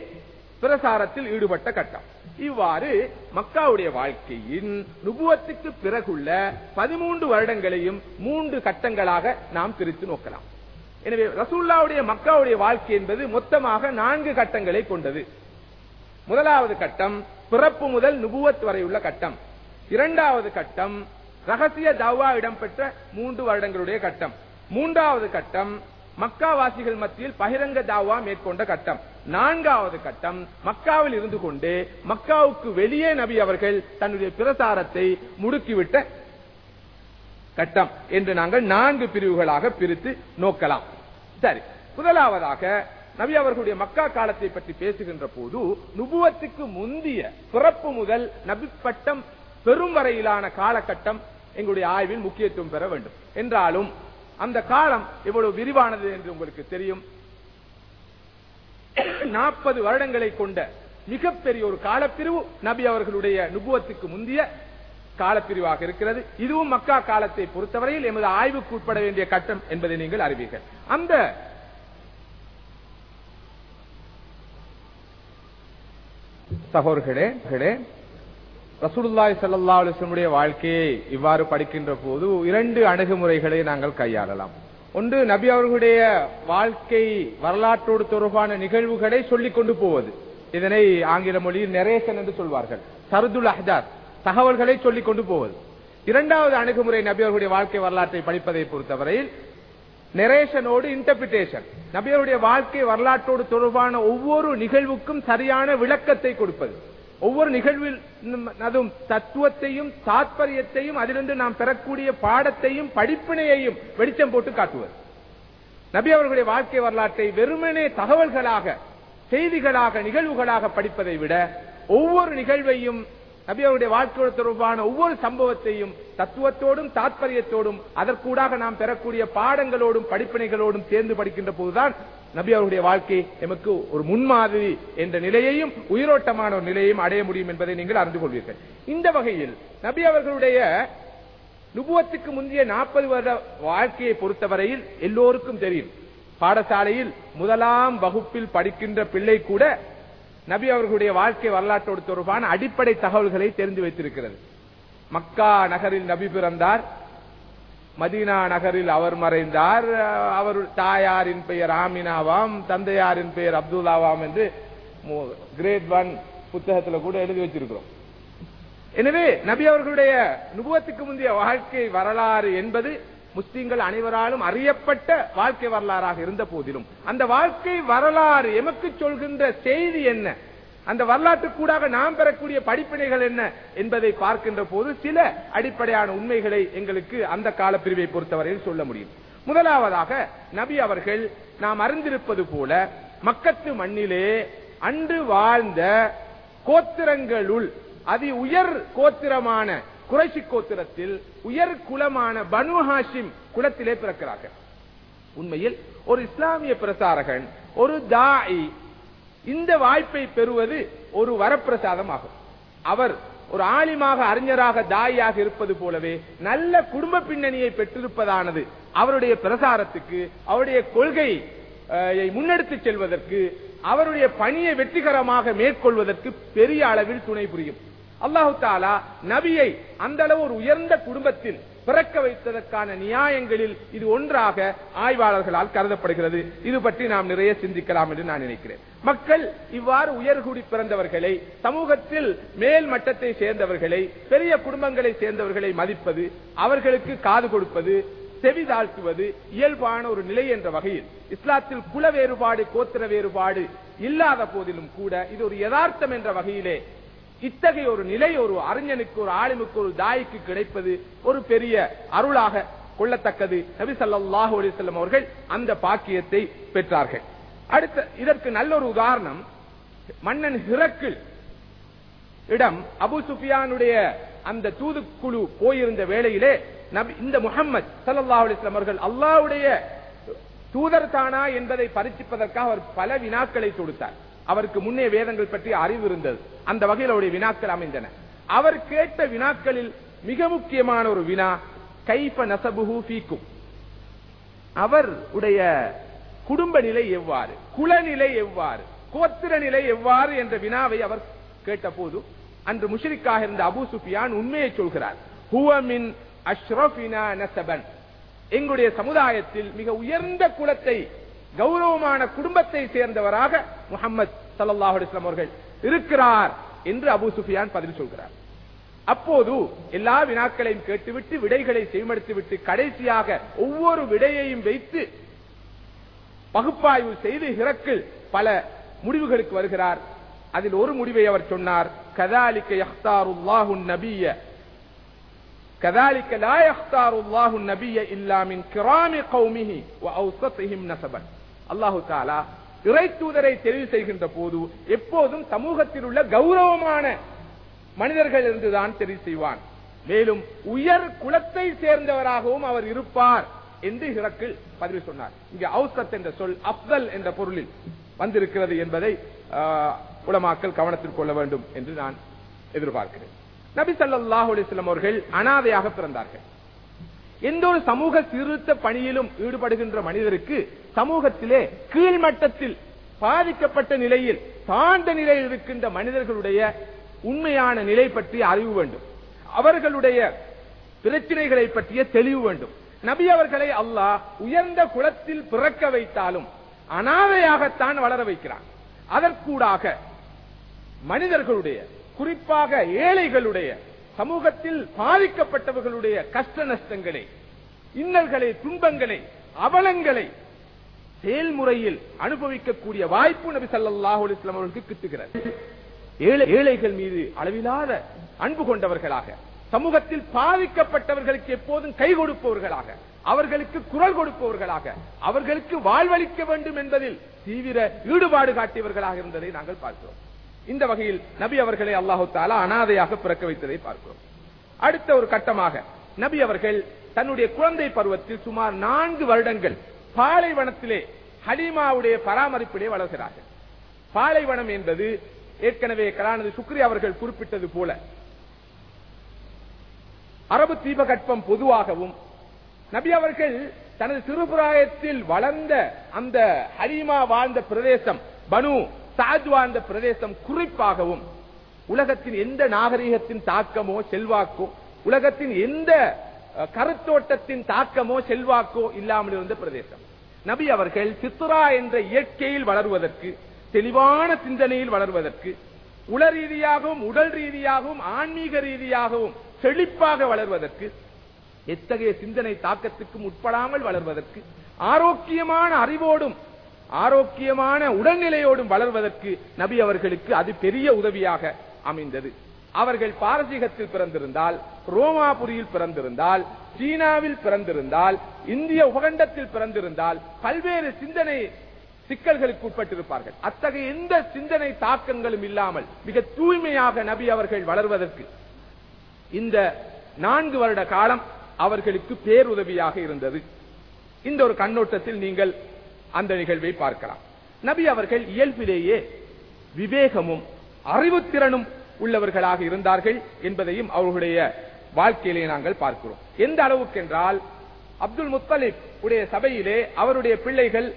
பிரசாரத்தில் ஈடுபட்ட கட்டம். இவ்வாறு மக்காவுடைய வாழ்க்கையின் நுபுவத்துக்கு பிறகுள்ள பதிமூன்று வருடங்களையும் மூன்று கட்டங்களாக நாம் பிரித்து நோக்கலாம். எனவே ரசூல்லாவுடைய மக்காவுடைய வாழ்க்கை என்பது மொத்தமாக நான்கு கட்டங்களை கொண்டது. முதலாவது கட்டம் பிறப்பு முதல் நுபுவத் வரையுள்ள கட்டம். இரண்டாவது கட்டம் ரகசிய தவா இடம்பெற்ற மூன்று வருடங்களுடைய கட்டம். மூன்றாவது கட்டம் மக்காவாசிகள் மத்தியில் பகிரங்க தாவா மேற்கொண்ட கட்டம். நான்காவது கட்டம் மக்காவில் இருந்து கொண்டு மக்காவுக்கு வெளியே நபி அவர்கள் தன்னுடைய பிரசாரத்தை முடுக்கிவிட்ட கட்டம் என்று நாங்கள் நான்கு பிரிவுகளாக பிரித்து நோக்கலாம். சரி முதலாவதாக நபி அவர்களுடைய மக்கா காலத்தை பற்றி பேசுகின்ற போது நுபுவத்துக்கு முந்திய பிறப்பு முதல் நபி பட்டம் பெரும் வரையிலான காலகட்டம் எங்களுடைய ஆய்வில் முக்கியத்துவம் பெற வேண்டும். என்றாலும் அந்த காலம் எவ்வளவு விரிவானது என்று உங்களுக்கு தெரியும்? நாற்பது வருடங்களை கொண்ட மிகப்பெரிய ஒரு காலப்பிரிவு நபி அவர்களுடைய நுபுவத்துக்கு முந்திய காலப்பிரிவாக இருக்கிறது. இதுவும் மக்கா காலத்தை பொறுத்தவரையில் எமது ஆய்வுக்கு உட்பட வேண்டிய கட்டம் என்பதை நீங்கள் அறிவீர்கள். அந்த சகோர்களே ரசூலுல்லாய் சல்லா அலுவலமுடைய வாழ்க்கையை இவ்வாறு படிக்கின்ற போது இரண்டு அணுகுமுறைகளை நாங்கள் கையாளலாம். ஒன்று நபி அவர்களுடைய வாழ்க்கை வரலாற்றோடு தொடர்பான நிகழ்வுகளை சொல்லிக் கொண்டு போவது. இதனை ஆங்கில மொழியில் நெரேசன் என்று சொல்வார்கள். சருதுல் அஹ்தாத் தகவல்களை சொல்லிக் கொண்டு போவது. இரண்டாவது அணுகுமுறை நபி அவர்களுடைய வாழ்க்கை வரலாற்றை படிப்பதை பொறுத்தவரையில் நெரேஷனோடு இன்டர்பிரிட்டேஷன் நபியருடைய வாழ்க்கை வரலாற்றோடு தொடர்பான ஒவ்வொரு நிகழ்வுக்கும் சரியான விளக்கத்தை கொடுப்பது. ஒவ்வொரு நிகழ்வில் அதுவும் தத்துவத்தையும் தாற்பயத்தையும் அதிலிருந்து நாம் பெறக்கூடிய பாடத்தையும் படிப்பினையையும் வெளிச்சம் போட்டு காட்டுவது. நபி அவர்களுடைய வாழ்க்கை வரலாற்றை வெறுமனே தகவல்களாக செய்திகளாக நிகழ்வுகளாக படிப்பதை விட ஒவ்வொரு நிகழ்வையும் நபி அவருடைய வாழ்க்கை தொடர்பான ஒவ்வொரு சம்பவத்தையும் தத்துவத்தோடும் தாற்பயத்தோடும் அதற்கூடாக நாம் பெறக்கூடிய பாடங்களோடும் படிப்பினைகளோடும் சேர்ந்து படிக்கின்ற போதுதான் நபி அவருடைய வாழ்க்கை எமக்கு ஒரு முன்மாதிரி என்ற நிலையையும் உயிரோட்டமான ஒரு நிலையையும் அடைய முடியும் என்பதை நீங்கள் அறிந்து கொள்வீர்கள். இந்த வகையில் நபி அவர்களுடைய நுபுவத்துக்கு முந்தைய நாற்பது வருட வாழ்க்கையை பொறுத்தவரையில் எல்லோருக்கும் தெரியும். பாடசாலையில் முதலாம் வகுப்பில் படிக்கின்ற பிள்ளை கூட நபி அவர்களுடைய வாழ்க்கை வரலாற்றோடு தொடர்பான அடிப்படை தகவல்களை தெரிந்து வைத்திருக்கிறது. மக்கா நகரில் நபி பிறந்தார். மதீனா நகரில் அவர் மறைந்தார். அவர் தாயாரின் பெயர் ஆமினாவாம் தந்தையாரின் பெயர் அப்துல்லாவாம் என்று கிரேட் ஒன் புத்தகத்தில் கூட எழுதி வச்சிருக்கிறோம். எனவே நபி அவர்களுடைய நுபுவத்துக்கு முந்தைய வாழ்க்கை வரலாறு என்பது முஸ்லீம்கள் அனைவராலும் அறியப்பட்ட வாழ்க்கை வரலாறாக இருந்த போதிலும் அந்த வாழ்க்கை வரலாறு எமக்கு சொல்கின்ற செய்தி என்ன? அந்த வரலாற்று கூடாக நாம் பெறக்கூடிய படிப்பினைகள் என்ன என்பதை பார்க்கின்ற போது சில அடிப்படையான உண்மைகளை எங்களுக்கு அந்த கால பிரிவை பொறுத்தவரையில் சொல்ல முடியும். முதலாவதாக நபி அவர்கள் நாம் அறிந்திருப்பது போல மக்கத்து மண்ணிலே அன்று வாழ்ந்த கோத்திரங்களுள் அதி உயர் கோத்திரமான குறைசி கோத்திரத்தில் உயர் குலமான பனு ஹாஷிம் குலத்திலே பிறக்கிறார்கள். உண்மையில் ஒரு இஸ்லாமிய பிரசாரகன் ஒரு தாய் இந்த வாய்ப்பை பெறுவது ஒரு வரப்பிரசாதம் ஆகும் அவர் ஒரு ஆலிமாக அறிஞராக தாயாக இருப்பது போலவே நல்ல குடும்ப பின்னணியை பெற்றிருப்பதானது அவருடைய பிரசாரத்துக்கு அவருடைய கொள்கை முன்னெடுத்து செல்வதற்கு அவருடைய பணியை வெற்றிகரமாக மேற்கொள்வதற்கு பெரிய அளவில் துணை புரியும். அல்லாஹு தாலா நபியை அந்த அளவு ஒரு உயர்ந்த குடும்பத்தில் பிறக்க வைத்ததற்கான நியாயங்களில் இது ஒன்றாக ஆய்வாளர்களால் கருதப்படுகிறது. இது பற்றி நாம் நிறைய சிந்திக்கலாம் என்று நான் நினைக்கிறேன். மக்கள் இவ்வாறு உயர்குடி பிறந்தவர்களை சமூகத்தில் மேல் மட்டத்தை சேர்ந்தவர்களை பெரிய குடும்பங்களை சேர்ந்தவர்களை மதிப்பது அவர்களுக்கு காது கொடுப்பது செவி தாழ்த்துவது இயல்பான ஒரு நிலை என்ற வகையில் இஸ்லாத்தில் குல வேறுபாடு கோத்திர வேறுபாடு இல்லாத போதிலும் கூட இது ஒரு யதார்த்தம் என்ற வகையிலே இத்தகைய ஒரு நிலை ஒரு அறிஞனுக்கு ஒரு ஆளுமுக்கு ஒரு தாய்க்கு கிடைப்பது ஒரு பெரிய அருளாக கொள்ளத்தக்கது. நபி சல்லாஹூ அலிசல்லம் அவர்கள் அந்த பாக்கியத்தை பெற்றார்கள். அடுத்த இதற்கு நல்ல ஒரு உதாரணம். மன்னன் ஹிரக்கில் இடம் அபு சுஃபியானுடைய அந்த தூதுக்குழு போயிருந்த வேளையிலே இந்த முகம்மது ஸல்லல்லாஹு அலைஹி அவர்கள் அல்லாஹ்வுடைய தூதர் தானா என்பதை பரிசிப்பதற்காக அவர் பல வினாக்களை தொடுத்தார். அவருக்கு முன்னே வேதங்கள் பற்றி அறிவு இருந்தது. அந்த வகையில் அவருடைய வினாக்கள் அமைந்தன. அவர் கேட்ட வினாக்களில் மிக முக்கியமான ஒரு வினா கைப்ப நசபுகும் ஃபீக்கும். அவர் உடைய குடும்ப நிலை எவ்வாறு குலநிலை எவ்வாறு கோத்திர நிலை எவ்வாறு என்ற வினாவை அவர் கேட்டபோது அன்று முஷரிக்காக இருந்த அபு சுஃபியான் உண்மையை சொல்கிறார். ஹுவமின் அஷ்ரஃபினா நசபன். எங்களுடைய சமுதாயத்தில் மிக உயர்ந்த குலத்தை கௌரவமான குடும்பத்தை சேர்ந்தவராக முகமது சல்லாஹு அவர்கள் இருக்கிறார் என்று அபு சுஃபியான் பதில் சொல்கிறார். அப்போது எல்லா வினாக்களையும் கேட்டுவிட்டு விடைகளை செய்மடுத்துவிட்டு கடைசியாக ஒவ்வொரு விடையையும் வைத்து பகுப்பாய்வு செய்து ஹிரக்கில் பல முடிவுகளுக்கு வருகிறார். அதில் ஒரு முடிவை அவர் சொன்னார். கதாலிக்க யஹ்தாருல்லாஹு நபிய கதாலிக்க லா யஹ்தாருல்லாஹு நபிய இல்லா கிராமி கௌமிஹி நசபன். அல்லாஹு தாலா இறை தூதரை தெரிவு செய்கின்ற போது எப்போதும் சமூகத்தில் உள்ள கௌரவமான மனிதர்கள் இருந்துதான் தெரிவு செய்வான். மேலும் உயர் குலத்தை சேர்ந்தவராகவும் அவர் இருப்பார் என்று ஹிரக்கில் பதிவு சொன்னார். இங்கே அவுசத் என்ற சொல் அப்தல் என்ற பொருளில் வந்திருக்கிறது என்பதை உலமாக்கல் கவனத்தில் கொள்ள வேண்டும் என்று நான் எதிர்பார்க்கிறேன். நபி சல்லாஹ் அலிஸ்லாம் அவர்கள் அனாதையாக பிறந்தார்கள். எந்த ஒரு சமூக சீர்திருத்த பணியிலும் ஈடுபடுகின்ற மனிதருக்கு சமூகத்திலே கீழ்மட்டத்தில் பாதிக்கப்பட்ட நிலையில் தாழ்ந்த நிலையில் இருக்கின்ற மனிதர்களுடைய உண்மையான நிலை பற்றி அறிவு வேண்டும். அவர்களுடைய பிரச்சனைகளை பற்றிய தெளிவு வேண்டும். நபி அவர்களை அல்லாஹ் உயர்ந்த குலத்தில் பிறக்க வைத்தாலும் அனாதையாகத்தான் வளர வைக்கிறான். அதற்கூடாக மனிதர்களுடைய குறிப்பாக ஏழைகளுடைய சமூகத்தில் பாதிக்கப்பட்டவர்களுடைய கஷ்ட நஷ்டங்களை இன்னல்களை துன்பங்களை அவலங்களை செயல்முறையில் அனுபவிக்கக்கூடிய வாய்ப்பு நபி ஸல்லல்லாஹு அவர்களுக்கு கிட்டுகிறது ஏழை- ஏழைகள் மீது அளவிலாத அன்பு கொண்டவர்களாக சமூகத்தில் பாதிக்கப்பட்டவர்களுக்கு எப்போதும் கை கொடுப்பவர்களாக அவர்களுக்கு குரல் கொடுப்பவர்களாக அவர்களுக்கு வாழ்வளிக்க வேண்டும் என்பதில் தீவிர ஈடுபாடு காட்டியவர்களாக இருந்ததை நாங்கள் பார்க்கிறோம். இந்த வகையில் நபி அவர்களை அல்லாஹு தாலா அனாதையாக பிறக்க வைத்ததை பார்க்கிறோம். அடுத்த ஒரு கட்டமாக நபி அவர்கள் தன்னுடைய குழந்தை பருவத்தில் சுமார் நான்கு வருடங்கள் பாலைவனத்திலே ஹலீமாவுடைய பராமரிப்பிலே வளர்கிறார்கள். பாலைவனம் என்பது ஏற்கனவே கலானது சுக்ரி அவர்கள் குறிப்பிட்டது போல அரபு தீபகற்பம் பொதுவாகவும் நபி அவர்கள் தனது சிறுபிராயத்தில் வளர்ந்த அந்த ஹரிமா வாழ்ந்த பிரதேசம் பனு சாத் வாழ்ந்த பிரதேசம் குறிப்பாகவும் உலகத்தின் எந்த நாகரிகத்தின் தாக்கமோ செல்வாக்கோ உலகத்தின் எந்த கருத்தோட்டத்தின் தாக்கமோ செல்வாக்கோ இல்லாமல் இருந்த பிரதேசம். நபி அவர்கள் சித்ரா என்ற இயற்கையில் வளருவதற்கு தெளிவான சிந்தனையில் வளர்வதற்கு உள ரீதியாகவும் உடல் ரீதியாகவும் ஆன்மீக ரீதியாகவும் செழிப்பாக வளர்வதற்கு எத்தகைய சிந்தனை தாக்கத்துக்கும் உட்படாமல் வளர்வதற்கு ஆரோக்கியமான அறிவோடும் ஆரோக்கியமான உடல்நிலையோடும் வளர்வதற்கு நபி அவர்களுக்கு அது பெரிய உதவியாக அமைந்தது. அவர்கள் பாரசீகத்தில் பிறந்திருந்தால் ரோமாபுரியில் பிறந்திருந்தால் சீனாவில் பிறந்திருந்தால் இந்திய உபகண்டத்தில் பிறந்திருந்தால் பல்வேறு சிந்தனை சிக்கல்களுக்கு உட்பட்டிருப்பார்கள். அத்தகைய எந்த சிந்தனை தாக்கங்களும் இல்லாமல் மிக தூய்மையாக நபி அவர்கள் வளர்வதற்கு இந்த நான்கு வருட காலம் அவர்களுக்கு பேருதவியாக இருந்தது. இந்த ஒரு கண்ணோட்டத்தில் நீங்கள் அந்த நிகழ்வை பார்க்கலாம். நபி அவர்கள் இயல்பிலேயே விவேகமும் அறிவுத்திறனும் உள்ளவர்களாக இருந்தார்கள் என்பதையும் அவர்களுடைய வாழ்க்கையிலே நாங்கள் பார்க்கிறோம். எந்த அளவுக்கு என்றால் அப்துல் முத்தலிப் உடைய சபையிலே அவருடைய பிள்ளைகள்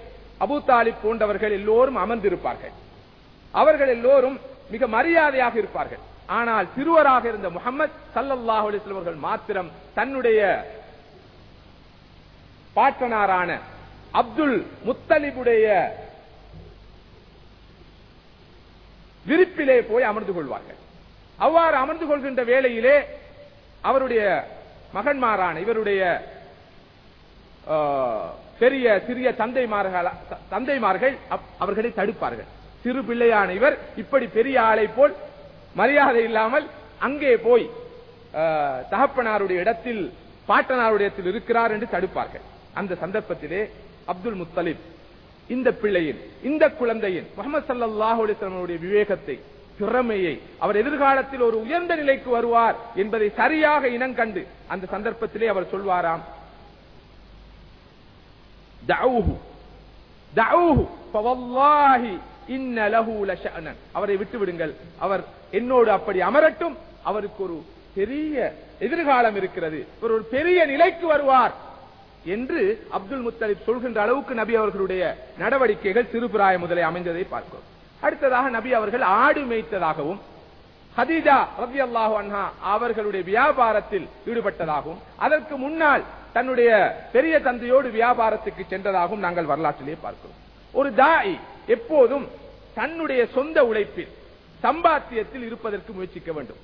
அபு தாலிப் போன்றவர்கள் எல்லோரும் அமர்ந்திருப்பார்கள். அவர்கள் எல்லோரும் மிக மரியாதையாக இருப்பார்கள். ஆனால் சிறுவராக இருந்த முகமது சல்லல்லாஹ் அலைஹி மாத்திரம் தன்னுடைய பாட்டனாரான அப்துல் முத்தலிபுடைய விரிப்பிலே போய் அமர்ந்து கொள்வார்கள். அவ்வாறு அமர்ந்து கொள்கின்ற வேளையிலே அவருடைய மகன்மாரான இவருடைய பெரிய சிறிய தந்தைமார்கள் தந்தைமார்கள் அவர்களை தடுப்பார்கள். சிறு பிள்ளையான இவர் இப்படி பெரிய ஆளை போல் மரியாதை இல்லாமல் அங்கே போய் தகப்பனாருடைய இடத்தில் பாட்டனாருடைய இடத்தில் இருக்கிறார் என்று தடுப்பார்கள். அந்த சந்தர்ப்பத்திலே அப்துல் முத்தலிப் இந்த பிள்ளையின் இந்த குழந்தையின் முகமது சல்லாஹுடைய விவேகத்தை திறமையை அவர் எதிர்காலத்தில் ஒரு உயர்ந்த நிலைக்கு வருவார் என்பதை சரியாக இனங்கண்டு அந்த சந்தர்ப்பத்திலே அவர் சொல்வாராம் அவரை விட்டு விடுங்கள் அவர் என்னோடு அப்படி அமரட்டும் அவருக்கு ஒரு பெரிய எதிர்காலம் இருக்கிறது. ஒரு பெரிய நிலைக்கு வருவார். என்று அப்துல் முத்தலிப் சொல்கின்ற அளவுக்கு நபி அவர்களுடைய நடவடிக்கைகள் சிறுபிராய முதலே அமைந்ததை பார்க்கிறோம். அடுத்ததாக நபி அவர்கள் ஆடு மேய்த்ததாகவும் ஹதீஜா ரலியல்லாஹு அன்ஹா அவர்களுடைய வியாபாரத்தில் ஈடுபட்டதாகவும் அதற்கு முன்னால் தன்னுடைய பெரிய தந்தையோடு வியாபாரத்துக்கு சென்றதாகவும் நாங்கள் வரலாற்றிலே பார்க்கிறோம். ஒரு தாய் எப்போதும் தன்னுடைய சொந்த உழைப்பில் சம்பாத்தியத்தில் இருப்பதற்கு முயற்சிக்க வேண்டும்.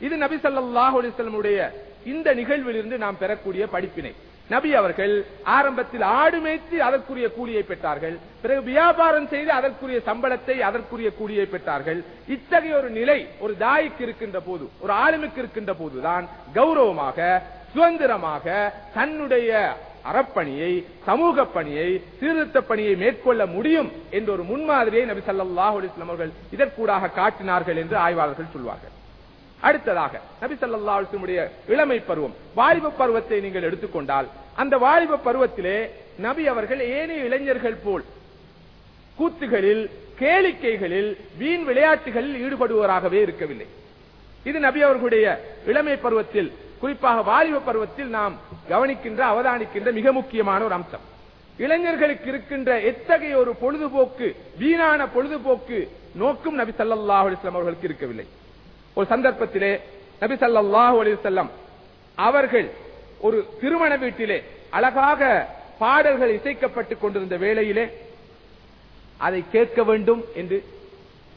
இது நபி சல்லாஹ் அலிசல்லமுடைய இந்த நிகழ்விலிருந்து நாம் பெறக்கூடிய படிப்பினை. நபி அவர்கள் ஆரம்பத்தில் ஆடு மேய்த்து அதற்குரிய கூலியை பெற்றார்கள். பிறகு வியாபாரம் செய்து அதற்குரிய சம்பளத்தை அதற்குரிய கூலியை பெற்றார்கள். இத்தகைய ஒரு நிலை ஒரு தாய்க்கு இருக்கின்ற போது ஒரு ஆளுமைக்கு இருக்கின்ற போதுதான் கௌரவமாக சுதந்திரமாக தன்னுடைய அறப்பணியை சமூக பணியை சீர்திருத்த பணியை மேற்கொள்ள முடியும் என்ற ஒரு முன்மாதிரியை நபி சல்லாஹ் அவர்கள் இதற்கூடாக காட்டினார்கள் என்று ஆய்வாளர்கள் சொல்வார்கள். அடுத்ததாக நபி ஸல்லல்லாஹு இளமை பருவம். வாலிப பருவத்தை நீங்கள் எடுத்துக்கொண்டால் அந்த வாலிப பருவத்திலே நபி அவர்கள் ஏனைய இளைஞர்கள் போல் கூத்துகளில் கேளிக்கைகளில் வீண் விளையாட்டுகளில் ஈடுபடுவராகவே இருக்கவில்லை. இது நபி அவர்களுடைய இளமை பருவத்தில் குறிப்பாக வாலிப பருவத்தில் நாம் கவனிக்கின்ற அவதானிக்கின்ற மிக முக்கியமான ஒரு அம்சம். இளைஞர்களுக்கு இருக்கின்ற எத்தகைய ஒரு பொழுதுபோக்கு வீணான பொழுதுபோக்கு நோக்கும் நபி சல்லாஹ் அவர்களுக்கு இருக்கவில்லை. ஒரு சந்தர்ப்பத்திலே நபி ஸல்லல்லாஹு அலி செல்லம் அவர்கள் ஒரு திருமண வீட்டிலே அழகாக பாடல்கள் இசைக்கப்பட்டுக் கொண்டிருந்த வேளையிலே அதை கேட்க வேண்டும் என்று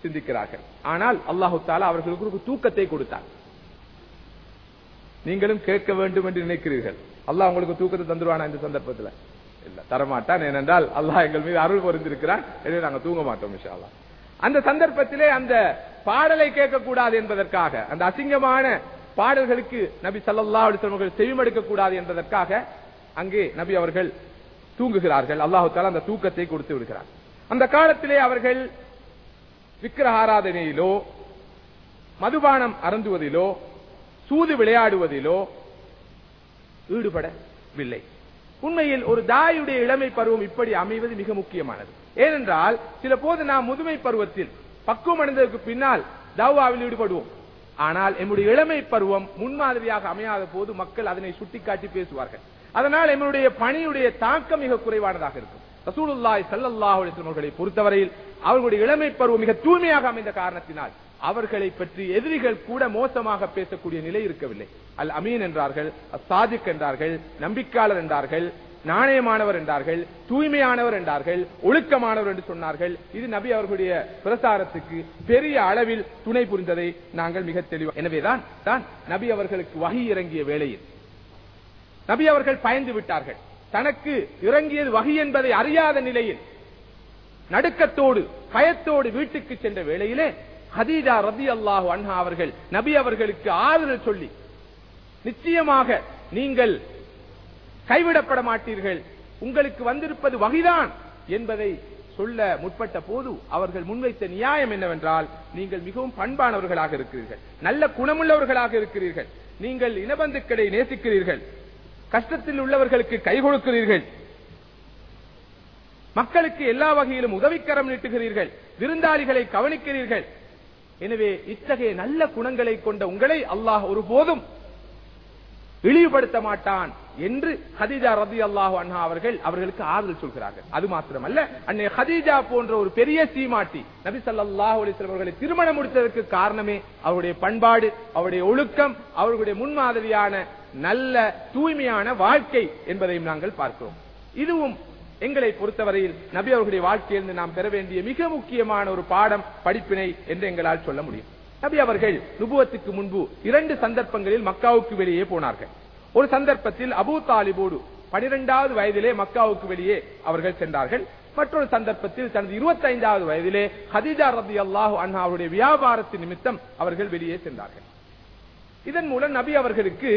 சிந்திக்கிறார்கள். ஆனால் அல்லாஹு தாலா அவர்களுக்கு ஒரு தூக்கத்தை கொடுத்தார். நீங்களும் கேட்க வேண்டும் என்று நினைக்கிறீர்கள். அல்லாஹ் உங்களுக்கு தூக்கத்தை தந்துருவானா இந்த சந்தர்ப்பத்தில்? இல்ல தரமாட்டான். ஏனென்றால் அல்லாஹ் எங்கள் மீது அருள் பொருந்திருக்கிறான். எனவே நாங்க தூங்க மாட்டோம் இன்ஷா அல்லாஹ். அந்த சந்தர்ப்பத்திலே அந்த பாடலை கேட்கக்கூடாது என்பதற்காக அந்த அசிங்கமான பாடல்களுக்கு நபி சல்லா அலைஹி செவிமடுக்க கூடாது என்பதற்காக அங்கே நபி அவர்கள் தூங்குகிறார்கள். அல்லாஹு தாலா அந்த தூக்கத்தை கொடுத்து விடுகிறார். அந்த காலத்திலே அவர்கள் விக்கிரக ஆராதனையிலோ மதுபானம் அருந்துவதிலோ சூது விளையாடுவதிலோ ஈடுபடவில்லை. உண்மையில் ஒரு தாயுடைய இளமை பருவம் இப்படி அமைவது மிக முக்கியமானது. ஏனென்றால் சில போது நாம் முதுமை பருவத்தில் பக்குவம் அடைந்ததற்கு பின்னால் தவாவில் ஈடுபடுவோம். ஆனால் எம்முடைய இளமை பருவம் முன்மாதிரியாக அமையாத போது மக்கள் அதனை சுட்டிக்காட்டி பேசுவார்கள். அதனால் எம்முடைய பணியுடைய தாக்கம் மிக குறைவானதாக இருக்கும். ரசூலுல்லாய் ஸல்லல்லாஹு அவர்களை பொறுத்தவரையில் அவர்களுடைய இளமை பருவம் மிக தூய்மையாக அமைந்த காரணத்தினால் அவர்களை பற்றி எதிரிகள் கூட மோசமாக பேசக்கூடிய நிலை இருக்கவில்லை. அல் அமீன் என்றார்கள் சாதிக் என்றார்கள் நம்பிக்கையாளர் என்றார்கள் நாணயமானவர் என்றார்கள் தூய்மையானவர் என்றார்கள் ஒழுக்கமானவர் என்று சொன்னார்கள். இது நபி அவர்களுடைய பிரசாரத்துக்கு பெரிய அளவில் துணை புரிந்ததை நாங்கள் மிக தெளிவாக எனவேதான் தான் நபி அவர்களுக்கு வகை இறங்கிய வேளையில் நபி அவர்கள் பயந்து விட்டார்கள். தனக்கு இறங்கியது வகை என்பதை அறியாத நிலையில் நடுக்கத்தோடு பயத்தோடு வீட்டுக்கு சென்ற வேளையிலே ஹதீஜா ரதி அல்லாஹு அன்ஹா அவர்கள் நபி அவர்களுக்கு ஆதரவு சொல்லி நிச்சயமாக நீங்கள் கைவிடப்பட மாட்டீர்கள் உங்களுக்கு வந்திருப்பது வகைதான் என்பதை சொல்ல முற்பட்ட போது அவர்கள் முன்வைத்த நியாயம் என்னவென்றால் நீங்கள் மிகவும் பண்பானவர்களாக இருக்கிறீர்கள். நல்ல குணமுள்ளவர்களாக இருக்கிறீர்கள். நீங்கள் இனபந்துக்களை நேசிக்கிறீர்கள். கஷ்டத்தில் உள்ளவர்களுக்கு கை கொடுக்கிறீர்கள். மக்களுக்கு எல்லா வகையிலும் உதவிக்கரம் நீட்டுகிறீர்கள். விருந்தாளிகளை கவனிக்கிறீர்கள். எனவே இத்தகைய நல்ல குணங்களை கொண்ட உங்களை அல்லாஹ் ஒருபோதும் இழிவுபடுத்த மாட்டான் என்று ஹதீஜா ரதி அல்லாஹு அண்ணா அவர்கள் அவர்களுக்கு ஆறுதல் சொல்கிறார்கள். அது மாத்திரமல்ல அன்னை ஹதீஜா போன்ற ஒரு பெரிய சீமாட்டி நபி சல்லாஹு அவர்களை திருமணம் முடித்ததற்கு காரணமே அவருடைய பண்பாடு அவருடைய ஒழுக்கம் அவர்களுடைய முன்மாதிரியான நல்ல தூய்மையான வாழ்க்கை என்பதையும் நாங்கள் பார்க்கிறோம். இதுவும் எங்களை பொறுத்தவரையில் நபி அவர்களுடைய வாழ்க்கையிலிருந்து நாம் பெற வேண்டிய மிக முக்கியமான ஒரு பாடம் படிப்பினை என்று எங்களால் சொல்ல முடியும். நபி அவர்கள் நுபுவத்துக்கு முன்பு இரண்டு சந்தர்ப்பங்களில் மக்காவுக்கு வெளியே போனார்கள். ஒரு சந்தர்ப்பத்தில் அபூ தாலிபோடு பனிரெண்டாவது வயதிலே மக்காவுக்கு வெளியே அவர்கள் சென்றார்கள். மற்றொரு சந்தர்ப்பத்தில் தனது இருபத்தைந்தாவது வயதிலே ஹதிஜா ரபி அல்லாஹு அண்ணா அவருடைய வியாபாரத்தின் நிமித்தம் அவர்கள் வெளியே சென்றார்கள். இதன் மூலம் நபி அவர்களுக்கு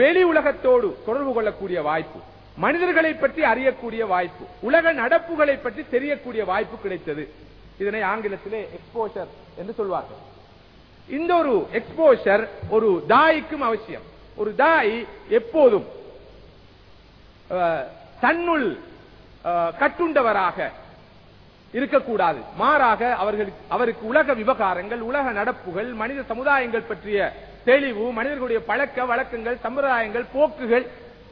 வெளி உலகத்தோடு தொடர்பு கொள்ளக்கூடிய வாய்ப்பு மனிதர்களை பற்றி அறியக்கூடிய வாய்ப்பு உலக நடப்புகளை பற்றி தெரியக்கூடிய வாய்ப்பு கிடைத்தது. இதனை ஆங்கிலத்திலே எக்ஸ்போஷர் என்று சொல்வார்கள். இந்த ஒரு எக்ஸ்போஷர் ஒரு தாய்க்கும் அவசியம். ஒரு தாய் எப்போதும் தன்னுள் கட்டுண்டவராக இருக்கக்கூடாது. மாறாக அவர்களுக்கு அவருக்கு உலக விவகாரங்கள் உலக நடப்புகள் மனித சமுதாயங்கள் பற்றிய தெளிவு மனிதர்களுடைய பழக்க வழக்கங்கள் சம்பிரதாயங்கள் போக்குகள்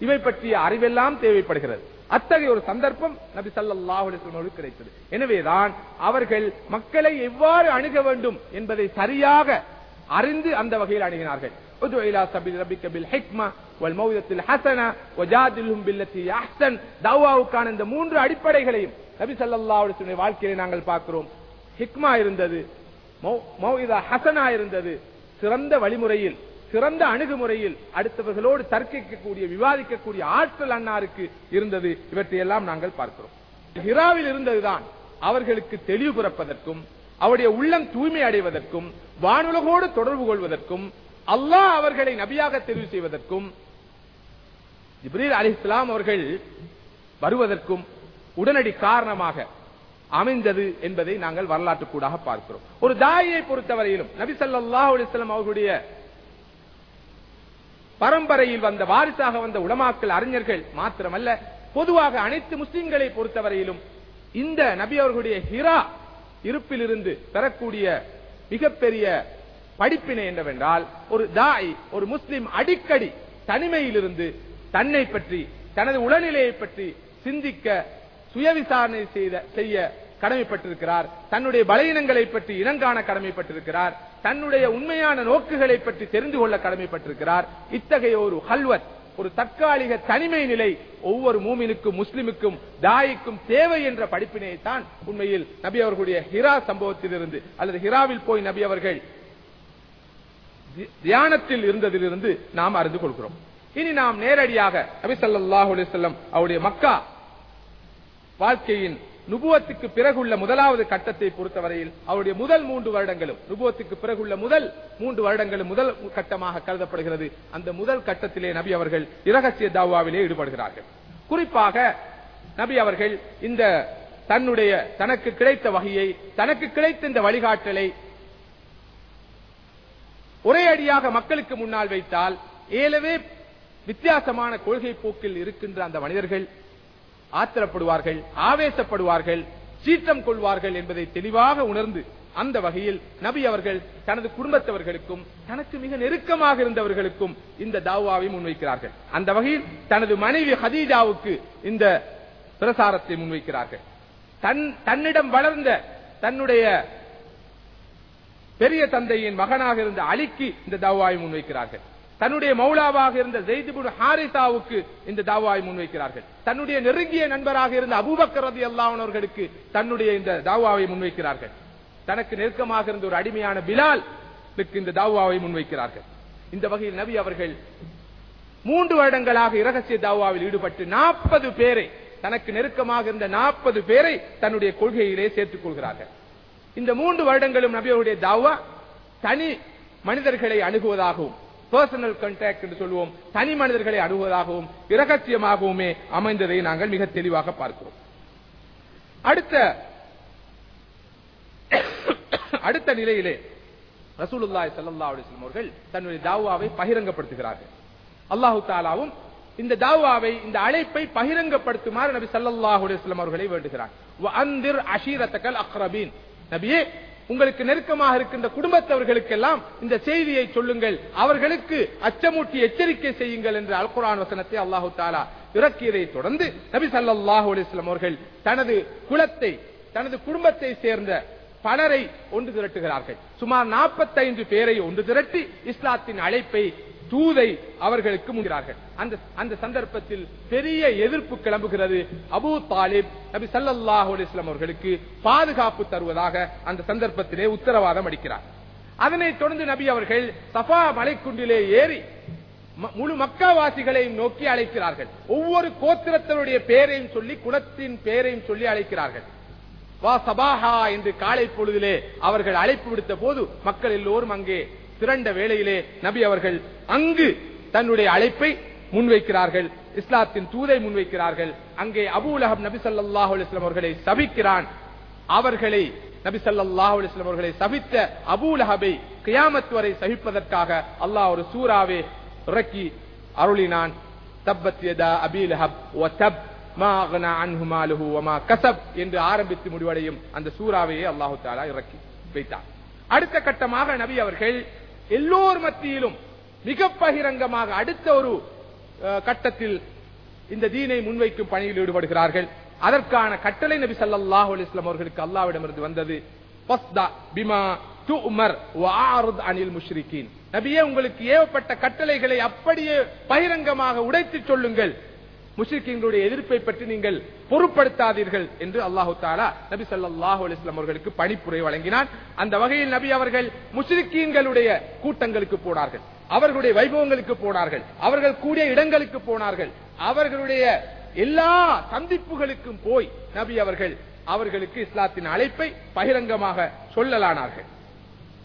இவை பற்றிய அறிவெல்லாம் தேவைப்படுகிறது. அத்தகைய ஒரு சந்தர்ப்பம் நபி ஸல்லல்லாஹு அலைஹி வஸல்லம் கிடைத்தது. எனவேதான் அவர்கள் மக்களை எவ்வாறு அணுக வேண்டும் என்பதை சரியாக அறிந்து அந்த வகையில் அணுகினார்கள். உது இலா சபீல் ரப்பிக்க பில் ஹிக்மா வல் மௌதத்தில் ஹஸனா வஜாதில்ஹும் பில்லத்தி தவ்வாவுக்கான இந்த மூன்று அடிப்படைகளையும் நபி ஸல்லல்லாஹு வாழ்க்கையை நாங்கள் பார்க்கிறோம். ஹிக்மா இருந்தது மௌ- மௌஇதா ஹசனா இருந்தது. சிறந்த வழிமுறையில் சிறந்த அணுகுமுறையில் அடுத்தவர்களோடு தர்க்கிக்கக்கூடிய விவாதிக்கக்கூடிய ஆற்றல் அன்னாருக்கு இருந்தது. இவற்றையெல்லாம் நாங்கள் பார்க்கிறோம். ஹிராவில் இருந்ததுதான் அவர்களுக்கு தெளிவு பிறப்பதற்கும் அவருடைய உள்ளம் தூய்மை அடைவதற்கும் வானுலகோடு தொடர்பு கொள்வதற்கும் அல்லாஹ் அவர்களை நபியாக தெரிவு செய்வதற்கும் ஜிப்ரீல் அலிஸ்லாம் அவர்கள் வருவதற்கும் உடனடி காரணமாக அமைந்தது என்பதை நாங்கள் வரலாற்று கூடாக பார்க்கிறோம். ஒரு தாயை பொறுத்தவரையிலும் நபி சல்லாஹ் அலிஸ்லாம் அவர்களுடைய பரம்பரையில் வந்த வாரிசாக வந்த உடமாக்கள் அறிஞர்கள் மாத்திரமல்ல பொதுவாக அனைத்து முஸ்லிம்களை பொறுத்தவரையிலும் இந்த நபி அவர்களுடைய ஹிரா இருப்பிலிருந்து பெறக்கூடிய மிகப்பெரிய படிப்பினை என்னவென்றால் ஒரு தாய் ஒரு முஸ்லிம் அடிக்கடி தனிமையிலிருந்து தன்னை பற்றி தனது உடல்நிலையை பற்றி சிந்திக்க சுயவிசாரணை செய்த செய்ய கடமைப்பட்டிருக்கிறார். தன்னுடைய பலவீனங்களை பற்றி இனங்காண கடமைப்பட்டிருக்கிறார். தன்னுடைய உண்மையான நோக்குகளை பற்றி தெரிந்து கொள்ள கடமைப்பட்டிருக்கிறார். இத்தகைய ஒரு ஹல்வத் ஒரு தற்காலிக தனிமை நிலை ஒவ்வொரு மூமினுக்கும் முஸ்லிமுக்கும் தாய்க்கும் தேவை என்ற படிப்பினை தான் உண்மையில் நபி அவர்களுடைய ஹிரா சம்பவத்திலிருந்து அல்லது ஹிராவில் போய் நபி அவர்கள் தி- தியானத்தில் இருந்ததிலிருந்து நாம் அறிந்து கொள்கிறோம். இனி நாம் நேரடியாக நபி சல்லாஹ் அவருடைய மக்கா வாழ்க்கையின் நுபுவத்துக்கு பிறகுள்ள முதலாவது கட்டத்தை பொறுத்தவரையில் அவருடைய முதல் மூன்று வருடங்களும் நுபுவத்துக்கு பிறகுள்ள முதல் மூன்று வருடங்களும் முதல் கட்டமாக கருதப்படுகிறது. அந்த முதல் கட்டத்திலே நபி அவர்கள் இரகசிய தாவாவிலே ஈடுபடுகிறார்கள். குறிப்பாக நபி அவர்கள் இந்த தன்னுடைய தனக்கு கிடைத்த வகையை தனக்கு கிடைத்த இந்த வழிகாட்டலை ஒரே அடியாக மக்களுக்கு முன்னால் வைத்தால் ஏலவே வித்தியாசமான கொள்கை போக்கில் இருக்கின்ற அந்த மனிதர்கள் ஆத்திரப்படுவார்கள் ஆவேசப்படுவார்கள் சீற்றம் கொள்வார்கள் என்பதை தெளிவாக உணர்ந்து அந்த வகையில் நபி அவர்கள் தனது குடும்பத்தவர்களுக்கும் தனக்கு மிக நெருக்கமாக இருந்தவர்களுக்கும் இந்த தாவாவை முன்வைக்கிறார்கள். அந்த வகையில் தனது மனைவி ஹதீஜாவுக்கு இந்த பிரசாரத்தை முன்வைக்கிறார்கள். தன் தன்னிடம் வளர்ந்த தன்னுடைய பெரிய தந்தையின் மகனாக இருந்த அலிக்கு இந்த தாவாவை முன்வைக்கிறார்கள். தன்னுடைய மௌலாவாக இருந்த ஜெய்திபுன் ஹாரிசாவுக்கு இந்த தாவாவை முன்வைக்கிறார்கள். தன்னுடைய நெருங்கிய நண்பராக இருந்த அபூபக்கர் ரதி அல்லாவனவர்களுக்கு தன்னுடைய இந்த தாவாவை முன்வைக்கிறார்கள். தனக்கு நெருக்கமாக இருந்த ஒரு அடிமையான பிலால் இந்த தாவாவை முன்வைக்கிறார்கள். இந்த வகையில் நபி அவர்கள் மூன்று வருடங்களாக இரகசிய தாவாவில் ஈடுபட்டு நாற்பது பேரை தனக்கு நெருக்கமாக இருந்த நாற்பது பேரை தன்னுடைய கொள்கையிலே சேர்த்துக் கொள்கிறார்கள். இந்த மூன்று வருடங்களும் நபியருடைய தாவா தனி மனிதர்களை அணுகுவதாகவும் பர்சனல் கண்டாக்ட் என்று சொல்லுவோம் தனி மனிதர்களை அணுகுவதாகவும் இரகசியமாகவுமே அமைந்ததை நாங்கள் மிக தெளிவாக பார்க்கிறோம். அடுத்த அடுத்த நிலையிலே ரசூலுல்லாய் சல்லா அலைஹி அவர்கள் தன்னுடைய தாவாவை பகிரங்கப்படுத்துகிறார்கள். அல்லாஹு தாலாவும் இந்த தாவாவை இந்த அழைப்பை பகிரங்கப்படுத்துமாறு நபி ஸல்லல்லாஹு அலிஸ்லாம் அவர்களை வேண்டுகிறார். வஅந்திர் அஷீரத்தகல் அக்ரபீன். நபியே உங்களுக்கு நெருக்கமாக இருக்கின்ற குடும்பத்தவர்களுக்கெல்லாம் இந்த செய்தியை சொல்லுங்கள். அவர்களுக்கு அச்சமூட்டி எச்சரிக்கை செய்யுங்கள் என்று அல்குரான் வசனத்தை அல்லாஹு தாலா இறக்கியதை தொடர்ந்து நபி சல்லாஹூ அலிஸ்லாம் அவர்கள் தனது குலத்தை தனது குடும்பத்தை சேர்ந்த பலரை ஒன்று திரட்டுகிறார்கள். சுமார் 45 பேரை ஒன்று திரட்டி இஸ்லாத்தின் அழைப்பை தூதை அவர்களுக்கு முன்கிறார்கள். அந்த அந்த சந்தர்ப்பத்தில் பெரிய எதிர்ப்பு கிளம்புகிறது. அபூ தாலிப் நபி ஸல்லல்லாஹு அலிஸ்லாம் அவர்களுக்கு பாதுகாப்பு தருவதாக அந்த சந்தர்ப்பத்திலே உத்தரவாதம் அளிக்கிறார். அதனைத் தொடர்ந்து நபி அவர்கள் சஃபா மலைக்குண்டிலே ஏறி முழு மக்காவாசிகளையும் நோக்கி அழைக்கிறார்கள். ஒவ்வொரு கோத்திரத்தினுடைய பெயரையும் சொல்லி குலத்தின் பெயரையும் சொல்லி அழைக்கிறார்கள். வா சபாஹா என்று காலை பொழுதிலே அவர்கள் அழைப்பு விடுத்த போது மக்கள் எல்லோரும் அங்கே திரண்ட வேளையிலே நபி அவர்கள் அங்கு தன்னுடைய அழைப்பை முன்வைக்கிறார்கள். இஸ்லாத்தின் தூதை முன்வைக்கிறார்கள். அங்கே அபு உலகம் நபி சல்லாஹ் அலிஸ்லாம் அவர்களை சபிக்கிறான். அவர்களை நபி சல்லாஹ் அலிஸ்லாம் அவர்களை சபித்த அபு உலகபை கியாமத் வரை சகிப்பதற்காக அல்லாஹ் ஒரு சூறாவே இறக்கி அருளினான். தப்பத் யதா அபீ லஹப் வ என்று ஆரம்பித்து முடிவடையும் அந்த சூறாவையே அல்லாஹு தாலா இறக்கி வைத்தார் அடுத்த கட்டமாக நபி அவர்கள் எல்லோர் மத்தியிலும் மிக பகிரங்கமாக அடுத்த ஒரு கட்டத்தில் இந்த தீனை முன்வைக்கும் பணியில் ஈடுபடுகிறார்கள். அதற்கான கட்டளை நபி ஸல்லல்லாஹு அலிஸ்லாம் அவர்களுக்கு அல்லாவிடமிருந்து வந்தது. அனில் முஷ்ரிகீன். நபியே உங்களுக்கு ஏவப்பட்ட கட்டளைகளை அப்படியே பகிரங்கமாக உடைத்துச் சொல்லுங்கள். முஷ்ரிக்கீன்களுடைய எதிர்ப்பை பற்றி நீங்கள் பொருட்படுத்தாதீர்கள் என்று அல்லாஹு தாலா நபி ஸல்லல்லாஹு அலிஸ்லாம் அவர்களுக்கு பணிப்புரை வழங்கினார் அந்த வகையில் நபி அவர்கள் முஷ்ரிக்கீன்களுடைய கூட்டங்களுக்கு போனார்கள். அவர்களுடைய வைபவங்களுக்கு போனார்கள். அவர்கள் கூடிய இடங்களுக்கு போனார்கள். அவர்களுடைய எல்லா சந்திப்புகளுக்கும் போய் நபி அவர்கள் அவர்களுக்கு இஸ்லாத்தின் அழைப்பை பகிரங்கமாக சொல்லலானார்கள்.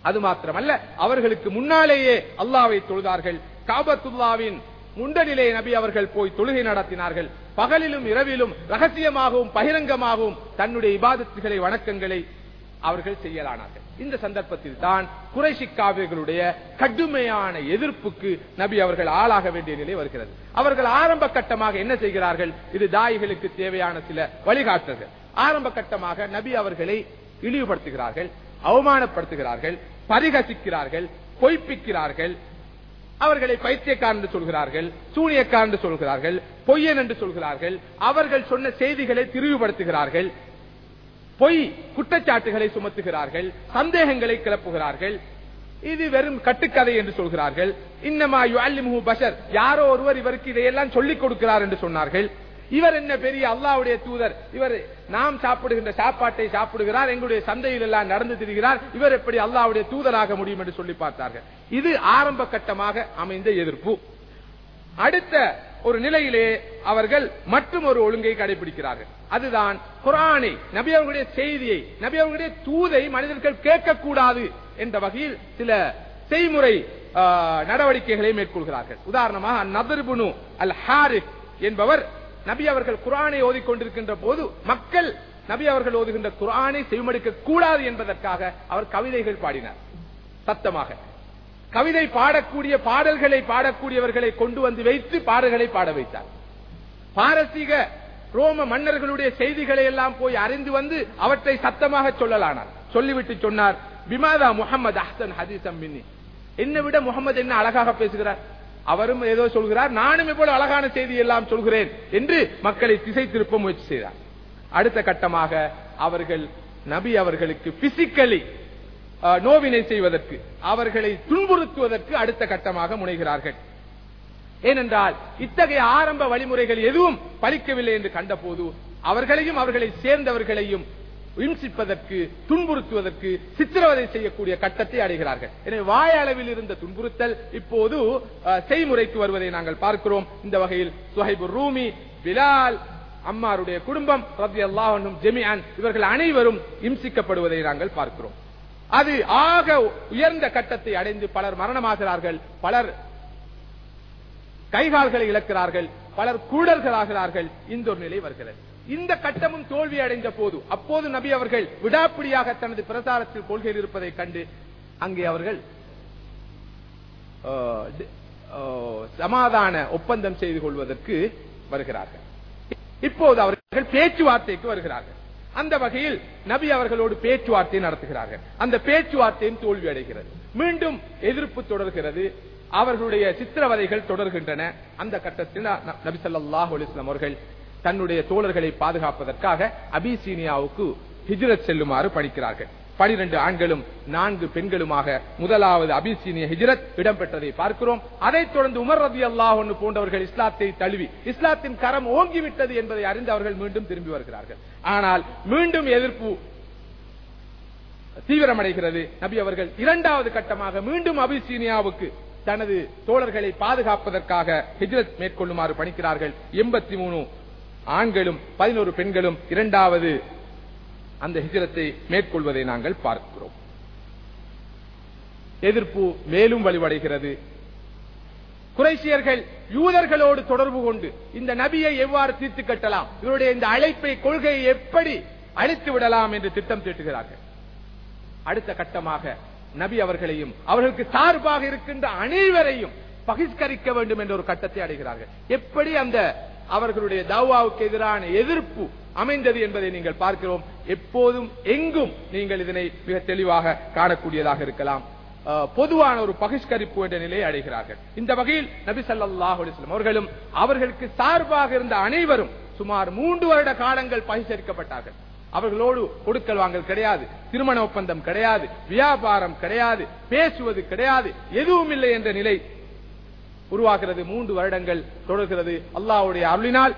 அது மாத்திரமல்ல அவர்களுக்கு முன்னாலேயே அல்லாவை தொழுதார்கள். காபத்துல்லாவின் முண்டனிலே நபி அவர்கள் போய் தொழுகை நடத்தினார்கள். பகலிலும் இரவிலும் ரகசியமாகவும் பகிரங்கமாகவும் தன்னுடைய இபாதத்துகளை வணக்கங்களை அவர்கள் செய்யலானார்கள். இந்த சந்தர்ப்பத்தில் தான் குறைசி காவியர்களுடைய கடுமையான எதிர்ப்புக்கு நபி அவர்கள் ஆளாக வேண்டிய நிலை வருகிறது. அவர்கள் ஆரம்ப கட்டமாக என்ன செய்கிறார்கள்? இது தாயிகளுக்கு தேவையான சில வழிகாட்டல்கள் ஆரம்ப கட்டமாக நபி அவர்களை இழிவுபடுத்துகிறார்கள் அவமானப்படுத்துகிறார்கள் பரிகசிக்கிறார்கள் பொய்ப்பிக்கிறார்கள் அவர்களை பைத்தியக்காரன் என்று சொல்கிறார்கள் சூனியக்காரன் என்று சொல்கிறார்கள் பொய்யன் என்று சொல்கிறார்கள் அவர்கள் சொன்ன செய்திகளை திரிவுபடுத்துகிறார்கள் பொய் குற்றச்சாட்டுகளை சுமத்துகிறார்கள் சந்தேகங்களை கிளப்புகிறார்கள் இது வெறும் கட்டுக்கதை என்று சொல்கிறார்கள். இன்னமா பஷர் யாரோ ஒருவர் இவருக்கு இதையெல்லாம் சொல்லிக் கொடுக்கிறார் என்று சொன்னார்கள். இவர் என்ன பெரிய அல்லாவுடைய தூதர்? இவர் நாம் சாப்பிடுகின்ற சாப்பாட்டை சாப்பிடுகிறார் எங்களுடைய சந்தையில் எல்லாம் நடந்து திரிகிறார் இவர் எப்படி அல்லாவுடைய தூதராக முடியும் என்று சொல்லி பார்த்தார்கள். இது ஆரம்ப கட்டமாக அமைந்த எதிர்ப்பு. அடுத்த ஒரு நிலையிலே அவர்கள் மற்றும் ஒரு ஒழுங்கை கடைபிடிக்கிறார்கள். அதுதான் குரானை நபி அவர்களுடைய செய்தியை நபி அவர்களுடைய தூதை மனிதர்கள் கேட்கக்கூடாது என்ற வகையில் சில செய்முறை நடவடிக்கைகளை மேற்கொள்கிறார்கள். உதாரணமாக நதர்புனு அல் ஹாரிஸ் என்பவர் நபி அவர்கள் குரானை ஓதிக்கொண்டிருக்கின்ற போது மக்கள் நபி அவர்கள் ஓதுகின்ற குரானை செவிமடுக்க கூடாது என்பதற்காக அவர் கவிதைகள் பாடினார். சத்தமாக. கவிதை பாடக்கூடிய பாடல்களை பாடக்கூடியவர்களை கொண்டு வந்து வைத்து பாடல்களை பாட வைத்தார். பாரசீக ரோம மன்னர்களுடைய செய்திகளை எல்லாம் போய் அறிந்து வந்து அவற்றை சத்தமாக சொல்லலானார். சொல்லிவிட்டு சொன்னார் பிமாதா முகமது அஹ்சன் ஹதீசம் மின்னி? என்னை விட முகமது என்ன அழகாக பேசுகிறார்? அவரும் ஏதோ சொல்கிறார் நானும் இவ்வளவு அழகான செய்தி எல்லாம் சொல்கிறேன் என்று மக்களை திசை திருப்ப முயற்சி செய்தார். அடுத்த கட்டமாக அவர்கள் நபி அவர்களுக்கு பிசிக்கலி நோவினை செய்வதற்கு அவர்களை துன்புறுத்துவதற்கு அடுத்த கட்டமாக முனைகிறார்கள். ஏனென்றால் இத்தகைய ஆரம்ப வழிமுறைகள் எதுவும் பலிக்கவில்லை என்று கண்டபோது அவர்களையும் அவர்களை சேர்ந்தவர்களையும் இம்சிப்பதற்கு துன்புறுத்துவதற்கு சித்திரவதை செய்யக்கூடிய கட்டத்தை அடைகிறார்கள். எனவே வாய அளவில் இருந்த துன்புறுத்தல் இப்போது செய்முறைக்கு வருவதை நாங்கள் பார்க்கிறோம். இந்த வகையில் சுஹைபுர் ரூமி பிலால் அம்மாருடைய குடும்பம் ரத்தி அல்லாஹனும் ஜெமியான் இவர்கள் அனைவரும் இம்சிக்கப்படுவதை நாங்கள் பார்க்கிறோம். அது ஆக உயர்ந்த கட்டத்தை அடைந்து பலர் மரணமாகிறார்கள் பலர் கைகால்களை இழக்கிறார்கள் பலர் கூடர்களாகிறார்கள் இந்த ஒரு நிலை வருகிறது. இந்த கட்டமும் தோல்வி அடைந்த போது அப்போது நபி அவர்கள் விடாப்பிடியாக தனது பிரசாரத்தில் கொள்கையில் இருப்பதை கண்டு அங்கே அவர்கள் சமாதான ஒப்பந்தம் செய்து கொள்வதற்கு வருகிறார்கள். இப்போது அவர்கள் பேச்சுவார்த்தைக்கு வருகிறார்கள். அந்த வகையில் நபி அவர்களோடு பேச்சுவார்த்தை நடத்துகிறார்கள். அந்த பேச்சுவார்த்தையும் தோல்வி அடைகிறது. மீண்டும் எதிர்ப்பு தொடர்கிறது. அவர்களுடைய சித்திரவதைகள் தொடர்கின்றன. அந்த கட்டத்தில் நபி சல்லாஹ் அலிஸ்லாம் அவர்கள் தன்னுடைய தோழர்களை பாதுகாப்பதற்காக அபிசீனியாவுக்கு ஹிஜ்ரத் செல்லுமாறு பணிக்கிறார்கள். பனிரெண்டு ஆண்களும் நான்கு பெண்களுமாக முதலாவது அபிசீனிய ஹிஜ்ரத் இடம்பெற்றதை பார்க்கிறோம். அதைத் தொடர்ந்து உமர் ரதி அல்லாஹ் போன்றவர்கள் இஸ்லாத்தை தழுவி இஸ்லாத்தின் கரம் ஓங்கிவிட்டது என்பதை அறிந்து அவர்கள் மீண்டும் திரும்பி வருகிறார்கள். ஆனால் மீண்டும் எதிர்ப்பு தீவிரமடைகிறது. நபி அவர்கள் இரண்டாவது கட்டமாக மீண்டும் அபிசீனியாவுக்கு தனது தோழர்களை பாதுகாப்பதற்காக ஹிஜ்ரத் மேற்கொள்ளுமாறு பணிக்கிறார்கள். எண்பத்தி மூணு ஆண்களும் பதினோரு பெண்களும் இரண்டாவது அந்த ஹிஜரத்தை மேற்கொள்வதை நாங்கள் பார்க்கிறோம். எதிர்ப்பு மேலும் வலுவடைகிறது. குறைசியர்கள் யூதர்களோடு தொடர்பு கொண்டு இந்த நபியை எவ்வாறு தீர்த்து கட்டலாம்? இவருடைய இந்த அழைப்பை கொள்கையை எப்படி அழித்து விடலாம் என்று திட்டம் தீட்டுகிறார்கள். அடுத்த கட்டமாக நபி அவர்களையும் அவர்களுக்கு சார்பாக இருக்கின்ற அனைவரையும் பகிஷ்கரிக்க வேண்டும் என்ற ஒரு கட்டத்தை அடைகிறார்கள். எப்படி அந்த அவர்களுடைய தாவாவுக்கு எதிரான எதிர்ப்பு அமைந்தது என்பதை நீங்கள் பார்க்கிறோம். எப்போதும் எங்கும் நீங்கள் இதனை மிக தெளிவாக காணக்கூடியதாக இருக்கலாம். பொதுவான ஒரு பகிஷ்கரிப்பு என்ற நிலையை அடைகிறார்கள். இந்த வகையில் நபி ஸல்லல்லாஹு அவர்களும் அவர்களுக்கு சார்பாக இருந்த அனைவரும் சுமார் மூன்று வருட காலங்கள் பகிஷ்கரிக்கப்பட்டார்கள். அவர்களோடு கொடுக்கல் வாங்கல் கிடையாது திருமண ஒப்பந்தம் கிடையாது வியாபாரம் கிடையாது பேசுவது கிடையாது எதுவும் இல்லை என்ற நிலை உருவாகிறது மூன்று வருடங்கள் தொடர்கிறது. அல்லாவுடைய அருளினால்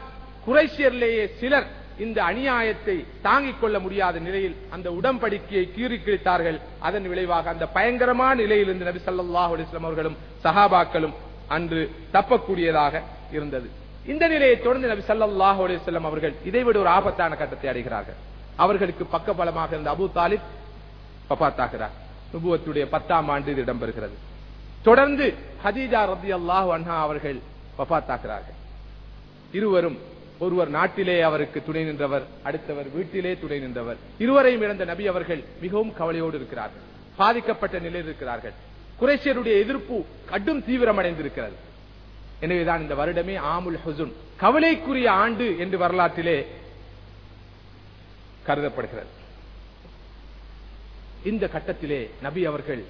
குறைசியர்லேயே சிலர் இந்த அநியாயத்தை தாங்கிக் கொள்ள முடியாத நிலையில் அந்த உடம்படிக்கையை கீறிக்கிழித்தார்கள். அதன் விளைவாக அந்த பயங்கரமான நிலையிலிருந்து நபி சல்லாஹ் அலிஸ்லாம் அவர்களும் சஹாபாக்களும் அன்று தப்பக்கூடியதாக இருந்தது. இந்த நிலையை தொடர்ந்து நபி சல்லாஹ் அலிஸ்லாம் அவர்கள் இதைவிட ஒரு ஆபத்தான கட்டத்தை அடைகிறார்கள். அவர்களுக்கு பக்கபலமாக இருந்த அபு தாலிப் பப்பாத்தாகிறார் நுபுவத்துடைய பத்தாம் ஆண்டு இது இடம்பெறுகிறது. தொடர்ந்து ஹதீஜா ரதி அல்லாஹ் அன்ஹா அவர்கள் வபாத்தாகிறார்கள் இருவரும் ஒருவர் நாட்டிலே அவருக்கு துணை நின்றவர் அடுத்தவர் வீட்டிலே துணை நின்றவர். இருவரையும் இழந்த நபி அவர்கள் மிகவும் கவலையோடு இருக்கிறார்கள் பாதிக்கப்பட்ட நிலையில் இருக்கிறார்கள். குறைசியருடைய எதிர்ப்பு கடும் தீவிரமடைந்திருக்கிறது. எனவேதான் இந்த வருடமே ஆமுல் ஹசுன் கவலைக்குரிய ஆண்டு என்று வரலாற்றிலே கருதப்படுகிறது. இந்த கட்டத்திலே நபி அவர்கள்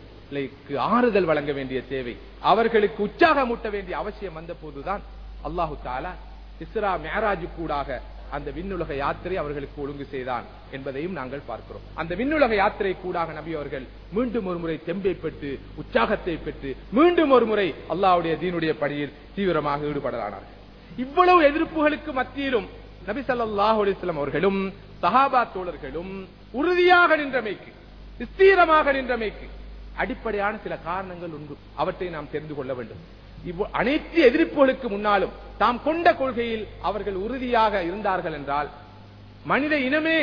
ஆறுதல் வழங்க வேண்டிய தேவை. அவர்களுக்கு உற்சாகமூட்ட வேண்டிய அவசியம் வந்த போதுதான் அல்லாஹு தாலா இஸ்ரா மேராஜு கூடாக அந்த விண்ணுலக யாத்திரை அவர்களுக்கு ஒழுங்கு செய்தான் என்பதையும் நாங்கள் பார்க்கிறோம். அந்த விண்ணுலக யாத்திரை கூடாக நபி அவர்கள் மீண்டும் ஒரு முறை தெம்பை பெற்று உற்சாகத்தை பெற்று மீண்டும் ஒரு முறை அல்லாவுடைய தீனுடைய பணியில் தீவிரமாக ஈடுபடலானார்கள். இவ்வளவு எதிர்ப்புகளுக்கு மத்தியிலும் நபி சல்லாஹ் அலிஸ்லாம் அவர்களும் சஹாபா தோழர்களும் உறுதியாக நின்றமைக்கு ஸ்திரமாக நின்றமைக்கு அடிப்படையான சில காரணங்கள் உண்டு. அவற்றை நாம் தெரிந்து கொள்ள வேண்டும். அனைத்து எதிர்ப்புகளுக்கு முன்னாலும் தாம் கொண்ட கொள்கையில் அவர்கள் உறுதியாக இருந்தார்கள் என்றால் மனித இனமே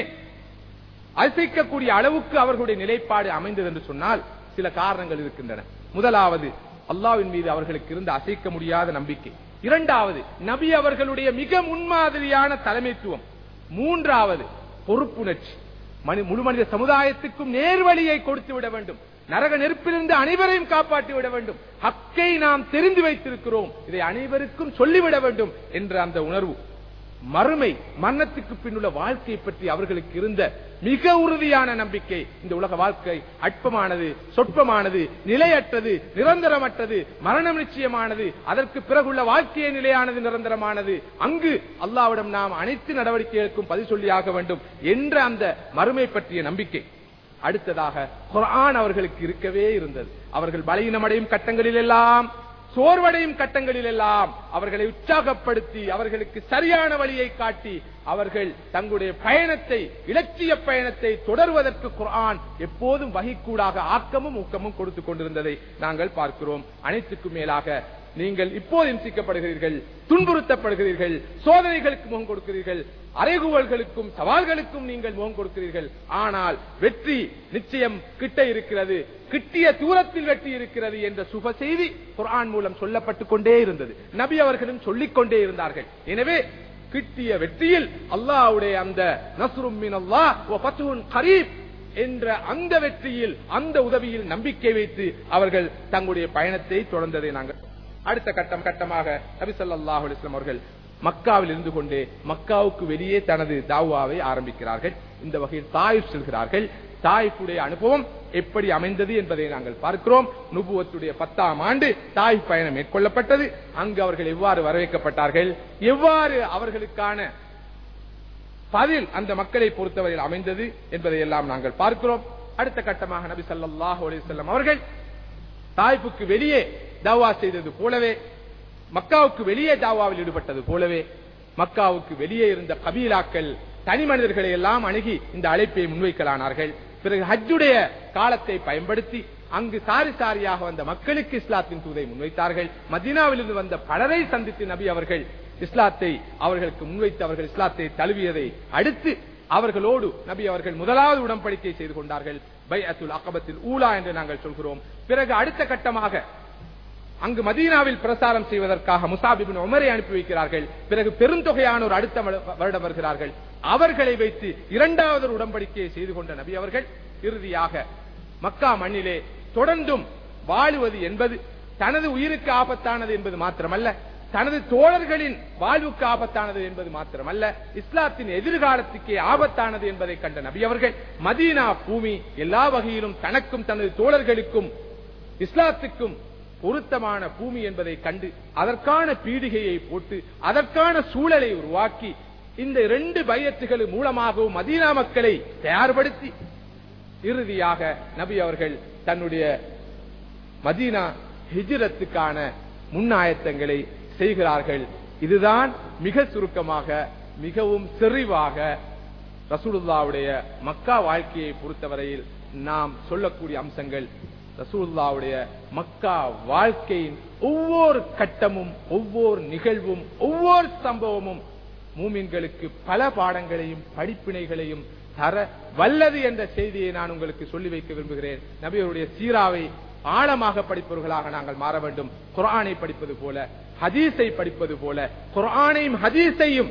அசைக்கக்கூடிய அளவுக்கு அவர்களுடைய நிலைப்பாடு அமைந்தது என்று சொன்னால் சில காரணங்கள் இருக்கின்றன. முதலாவது அல்லாஹ்வின் மீது அவர்களுக்கு இருந்த அசைக்க முடியாத நம்பிக்கை. இரண்டாவது நபி அவர்களுடைய மிக முன்மாதிரியான தலைமைத்துவம். மூன்றாவது பொறுப்புணர்ச்சி. மனி முழு மனித சமுதாயத்துக்கும் நேர்வழியை கொடுத்து விட வேண்டும். நரக நெருப்பிலிருந்து அனைவரையும் காப்பாற்றி விட வேண்டும். ஹக்கை நாம் தெரிந்து வைத்திருக்கிறோம். இதை அனைவருக்கும் சொல்லிவிட வேண்டும் என்ற அந்த உணர்வு. மறுமை மரணத்துக்கு பின்னுள்ள வாழ்க்கை பற்றி அவர்களுக்கு இருந்த மிக உறுதியான நம்பிக்கை இந்த உலக வாழ்க்கை அற்பமானது சொற்பமானது நிலையற்றது நிரந்தரமற்றது மரணம் நிச்சயமானது அதற்கு பிறகுள்ள வாழ்க்கையே நிலையானது நிரந்தரமானது. அங்கு அல்லாவிடம் நாம் அனைத்து நடவடிக்கைகளுக்கும் பதில் சொல்லியாக வேண்டும் என்ற அந்த மறுமை பற்றிய நம்பிக்கை. அடுத்ததாக குர்ஆன் அவர்களுக்கு இருக்கவே இருந்தது. அவர்கள் பலகீனமடையும் கட்டங்களில் எல்லாம் சோர்வடையும் கட்டங்களில் எல்லாம் அவர்களை உற்சாகப்படுத்தி அவர்களுக்கு சரியான வழியை காட்டி அவர்கள் தங்களுடைய பயணத்தை இலட்சிய பயணத்தை தொடர்வதற்கு குர்ஆன் எப்போதும் வகிக்கூடாக ஆக்கமும் ஊக்கமும் கொடுத்துக் கொண்டிருந்ததை நாங்கள் பார்க்கிறோம். அனைத்துக்கும் மேலாக நீங்கள் இப்போது இம்சிக்கப்படுகிறீர்கள் துன்புறுத்தப்படுகிறீர்கள் சோதனைகளுக்கு முகம் கொடுக்கிறீர்கள் அறைகுவல்களுக்கும் சவால்களுக்கும் நீங்கள் முகம் கொடுக்கிறீர்கள். ஆனால் வெற்றி நிச்சயம் கிட்ட இருக்கிறது கிட்டிய தூரத்தில் வெற்றி இருக்கிறது என்ற சுப செய்தி குரான் மூலம் சொல்லப்பட்டுக் கொண்டே இருந்தது. நபி அவர்களும் சொல்லிக் கொண்டே இருந்தார்கள். எனவே கிட்டிய வெற்றியில் அல்லாவுடைய அந்த நஸ்ரும் கரீப் என்ற அந்த வெற்றியில் அந்த உதவியில் நம்பிக்கை வைத்து அவர்கள் தங்களுடைய பயணத்தை தொடர்ந்ததை நாங்கள் அடுத்த கட்டம் கட்டமாக நபி அலிஸ்லாம் அவர்கள் மக்காவில் இருந்து கொண்டே மக்காவுக்கு வெளியே தனது தாவாவை ஆரம்பிக்கிறார்கள். இந்த வகையில் தாயிப் செல்கிறார்கள். தாய்ப்புடைய அனுபவம் எப்படி அமைந்தது என்பதை நாங்கள் பார்க்கிறோம். நுபுவத்துடைய பத்தாம் ஆண்டு தாய் பயணம் மேற்கொள்ளப்பட்டது. அங்கு அவர்கள் எவ்வாறு வரவேற்கப்பட்டார்கள்? எவ்வாறு அவர்களுக்கான பதில் அந்த மக்களை பொறுத்தவரையில் அமைந்தது என்பதை எல்லாம் நாங்கள் பார்க்கிறோம். அடுத்த கட்டமாக நபி ஸல்லல்லாஹு அலைஹி அவர்கள் தாய்ப்புக்கு வெளியே தாவா செய்தது போலவே மக்காவுக்கு வெளியே தாவாவில் ஈடுபட்டது போலவே மக்காவுக்கு வெளியே இருந்த கபீலாக்கள் தனி மனிதர்களை எல்லாம் அணுகி இந்த அழைப்பை முன்வைக்கலானார்கள். பிறகு ஹஜ்ஜுடைய காலத்தை பயன்படுத்தி அங்கு சாரி சாரியாக வந்த மக்களுக்கு இஸ்லாத்தின் தூதை முன்வைத்தார்கள். மதீனாவிலிருந்து வந்த பலரை சந்தித்து நபி அவர்கள் இஸ்லாத்தை அவர்களுக்கு முன்வைத்து அவர்கள் இஸ்லாத்தை தழுவியதை அடுத்து அவர்களோடு நபி அவர்கள் முதலாவது உடன்படிக்கை செய்து கொண்டார்கள். பை அத்துல் அகபத்தில் ஊலா என்று நாங்கள் சொல்கிறோம். பிறகு அடுத்த கட்டமாக அங்கு மதீனாவில் பிரசாரம் செய்வதற்காக முசாபிபின் உமரை அனுப்பி வைக்கிறார்கள். பிறகு பெருந்தொகையானோர் அடுத்த வருடம் வருகிறார்கள். அவர்களை வைத்து இரண்டாவது ஒரு உடன்படிக்கையை செய்து கொண்ட நபி அவர்கள் இறுதியாக மக்கா மண்ணிலே தொடர்ந்தும் வாழுவது என்பது தனது உயிருக்கு ஆபத்தானது என்பது மாத்திரமல்ல தனது தோழர்களின் வாழ்வுக்கு ஆபத்தானது என்பது மாத்திரமல்ல இஸ்லாத்தின் எதிர்காலத்துக்கே ஆபத்தானது என்பதை கண்ட நபி அவர்கள் மதீனா பூமி எல்லா வகையிலும் தனக்கும் தனது தோழர்களுக்கும் இஸ்லாத்துக்கும் பொருத்தமான பூமி என்பதை கண்டு அதற்கான பீடிகையை போட்டு அதற்கான சூழலை உருவாக்கி இந்த இரண்டு பயத்துகள் மூலமாகவும் மதீனா மக்களை தயார்படுத்தி இறுதியாக நபி அவர்கள் தன்னுடைய மதீனா ஹிஜிரத்துக்கான முன்னாயத்தங்களை செய்கிறார்கள். இதுதான் மிக சுருக்கமாக மிகவும் செறிவாக ரசூலுல்லாவுடைய மக்கா வாழ்க்கையை பொறுத்தவரையில் நாம் சொல்லக்கூடிய அம்சங்கள். ரசூல்லாவுடைய மக்கா வாழ்க்கையின் ஒவ்வொரு கட்டமும் ஒவ்வொரு நிகழ்வும் ஒவ்வொரு சம்பவமும் மூமின்களுக்கு பல பாடங்களையும் படிப்பினைகளையும் தர வல்லது என்ற செய்தியை நான் உங்களுக்கு சொல்லி வைக்க விரும்புகிறேன். நபியருடைய சீராவை ஆழமாக படிப்பவர்களாக நாங்கள் மாற வேண்டும். குரானை படிப்பது போல ஹதீஸை படிப்பது போல குரானையும் ஹதீஸையும்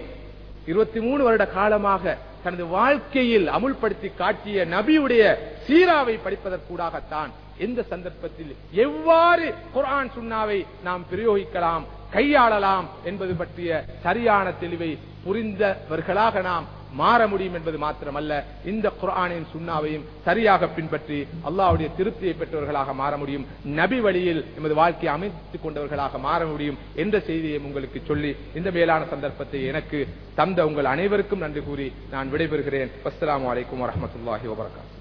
இருபத்தி மூணு வருட காலமாக தனது வாழ்க்கையில் அமுல்படுத்தி காட்டிய நபியுடைய சீராவை படிப்பதற்கூடாகத்தான் எந்த சந்தர்ப்பத்தில் எவ்வாறு குர்ஆன் சுன்னாவை நாம் பிரயோகிக்கலாம் கையாளலாம் என்பது பற்றிய சரியான தெளிவை புரிந்தவர்களாக நாம் மாற முடியும் என்பது மாத்திரமல்ல. இந்த குர்ஆனின் சுன்னாவையும் சரியாக பின்பற்றி அல்லாவுடைய திருப்தியை பெற்றவர்களாக மாற முடியும். நபி வழியில் எமது வாழ்க்கையை அமைத்துக் கொண்டவர்களாக மாற முடியும் என்ற செய்தியை உங்களுக்கு சொல்லி இந்த மேலான சந்தர்ப்பத்தை எனக்கு தந்த உங்கள் அனைவருக்கும் நன்றி கூறி நான் விடைபெறுகிறேன். அஸ்லாம் வலைக்கம் வரமத்துல்லாஹி வபரகாத்துஹு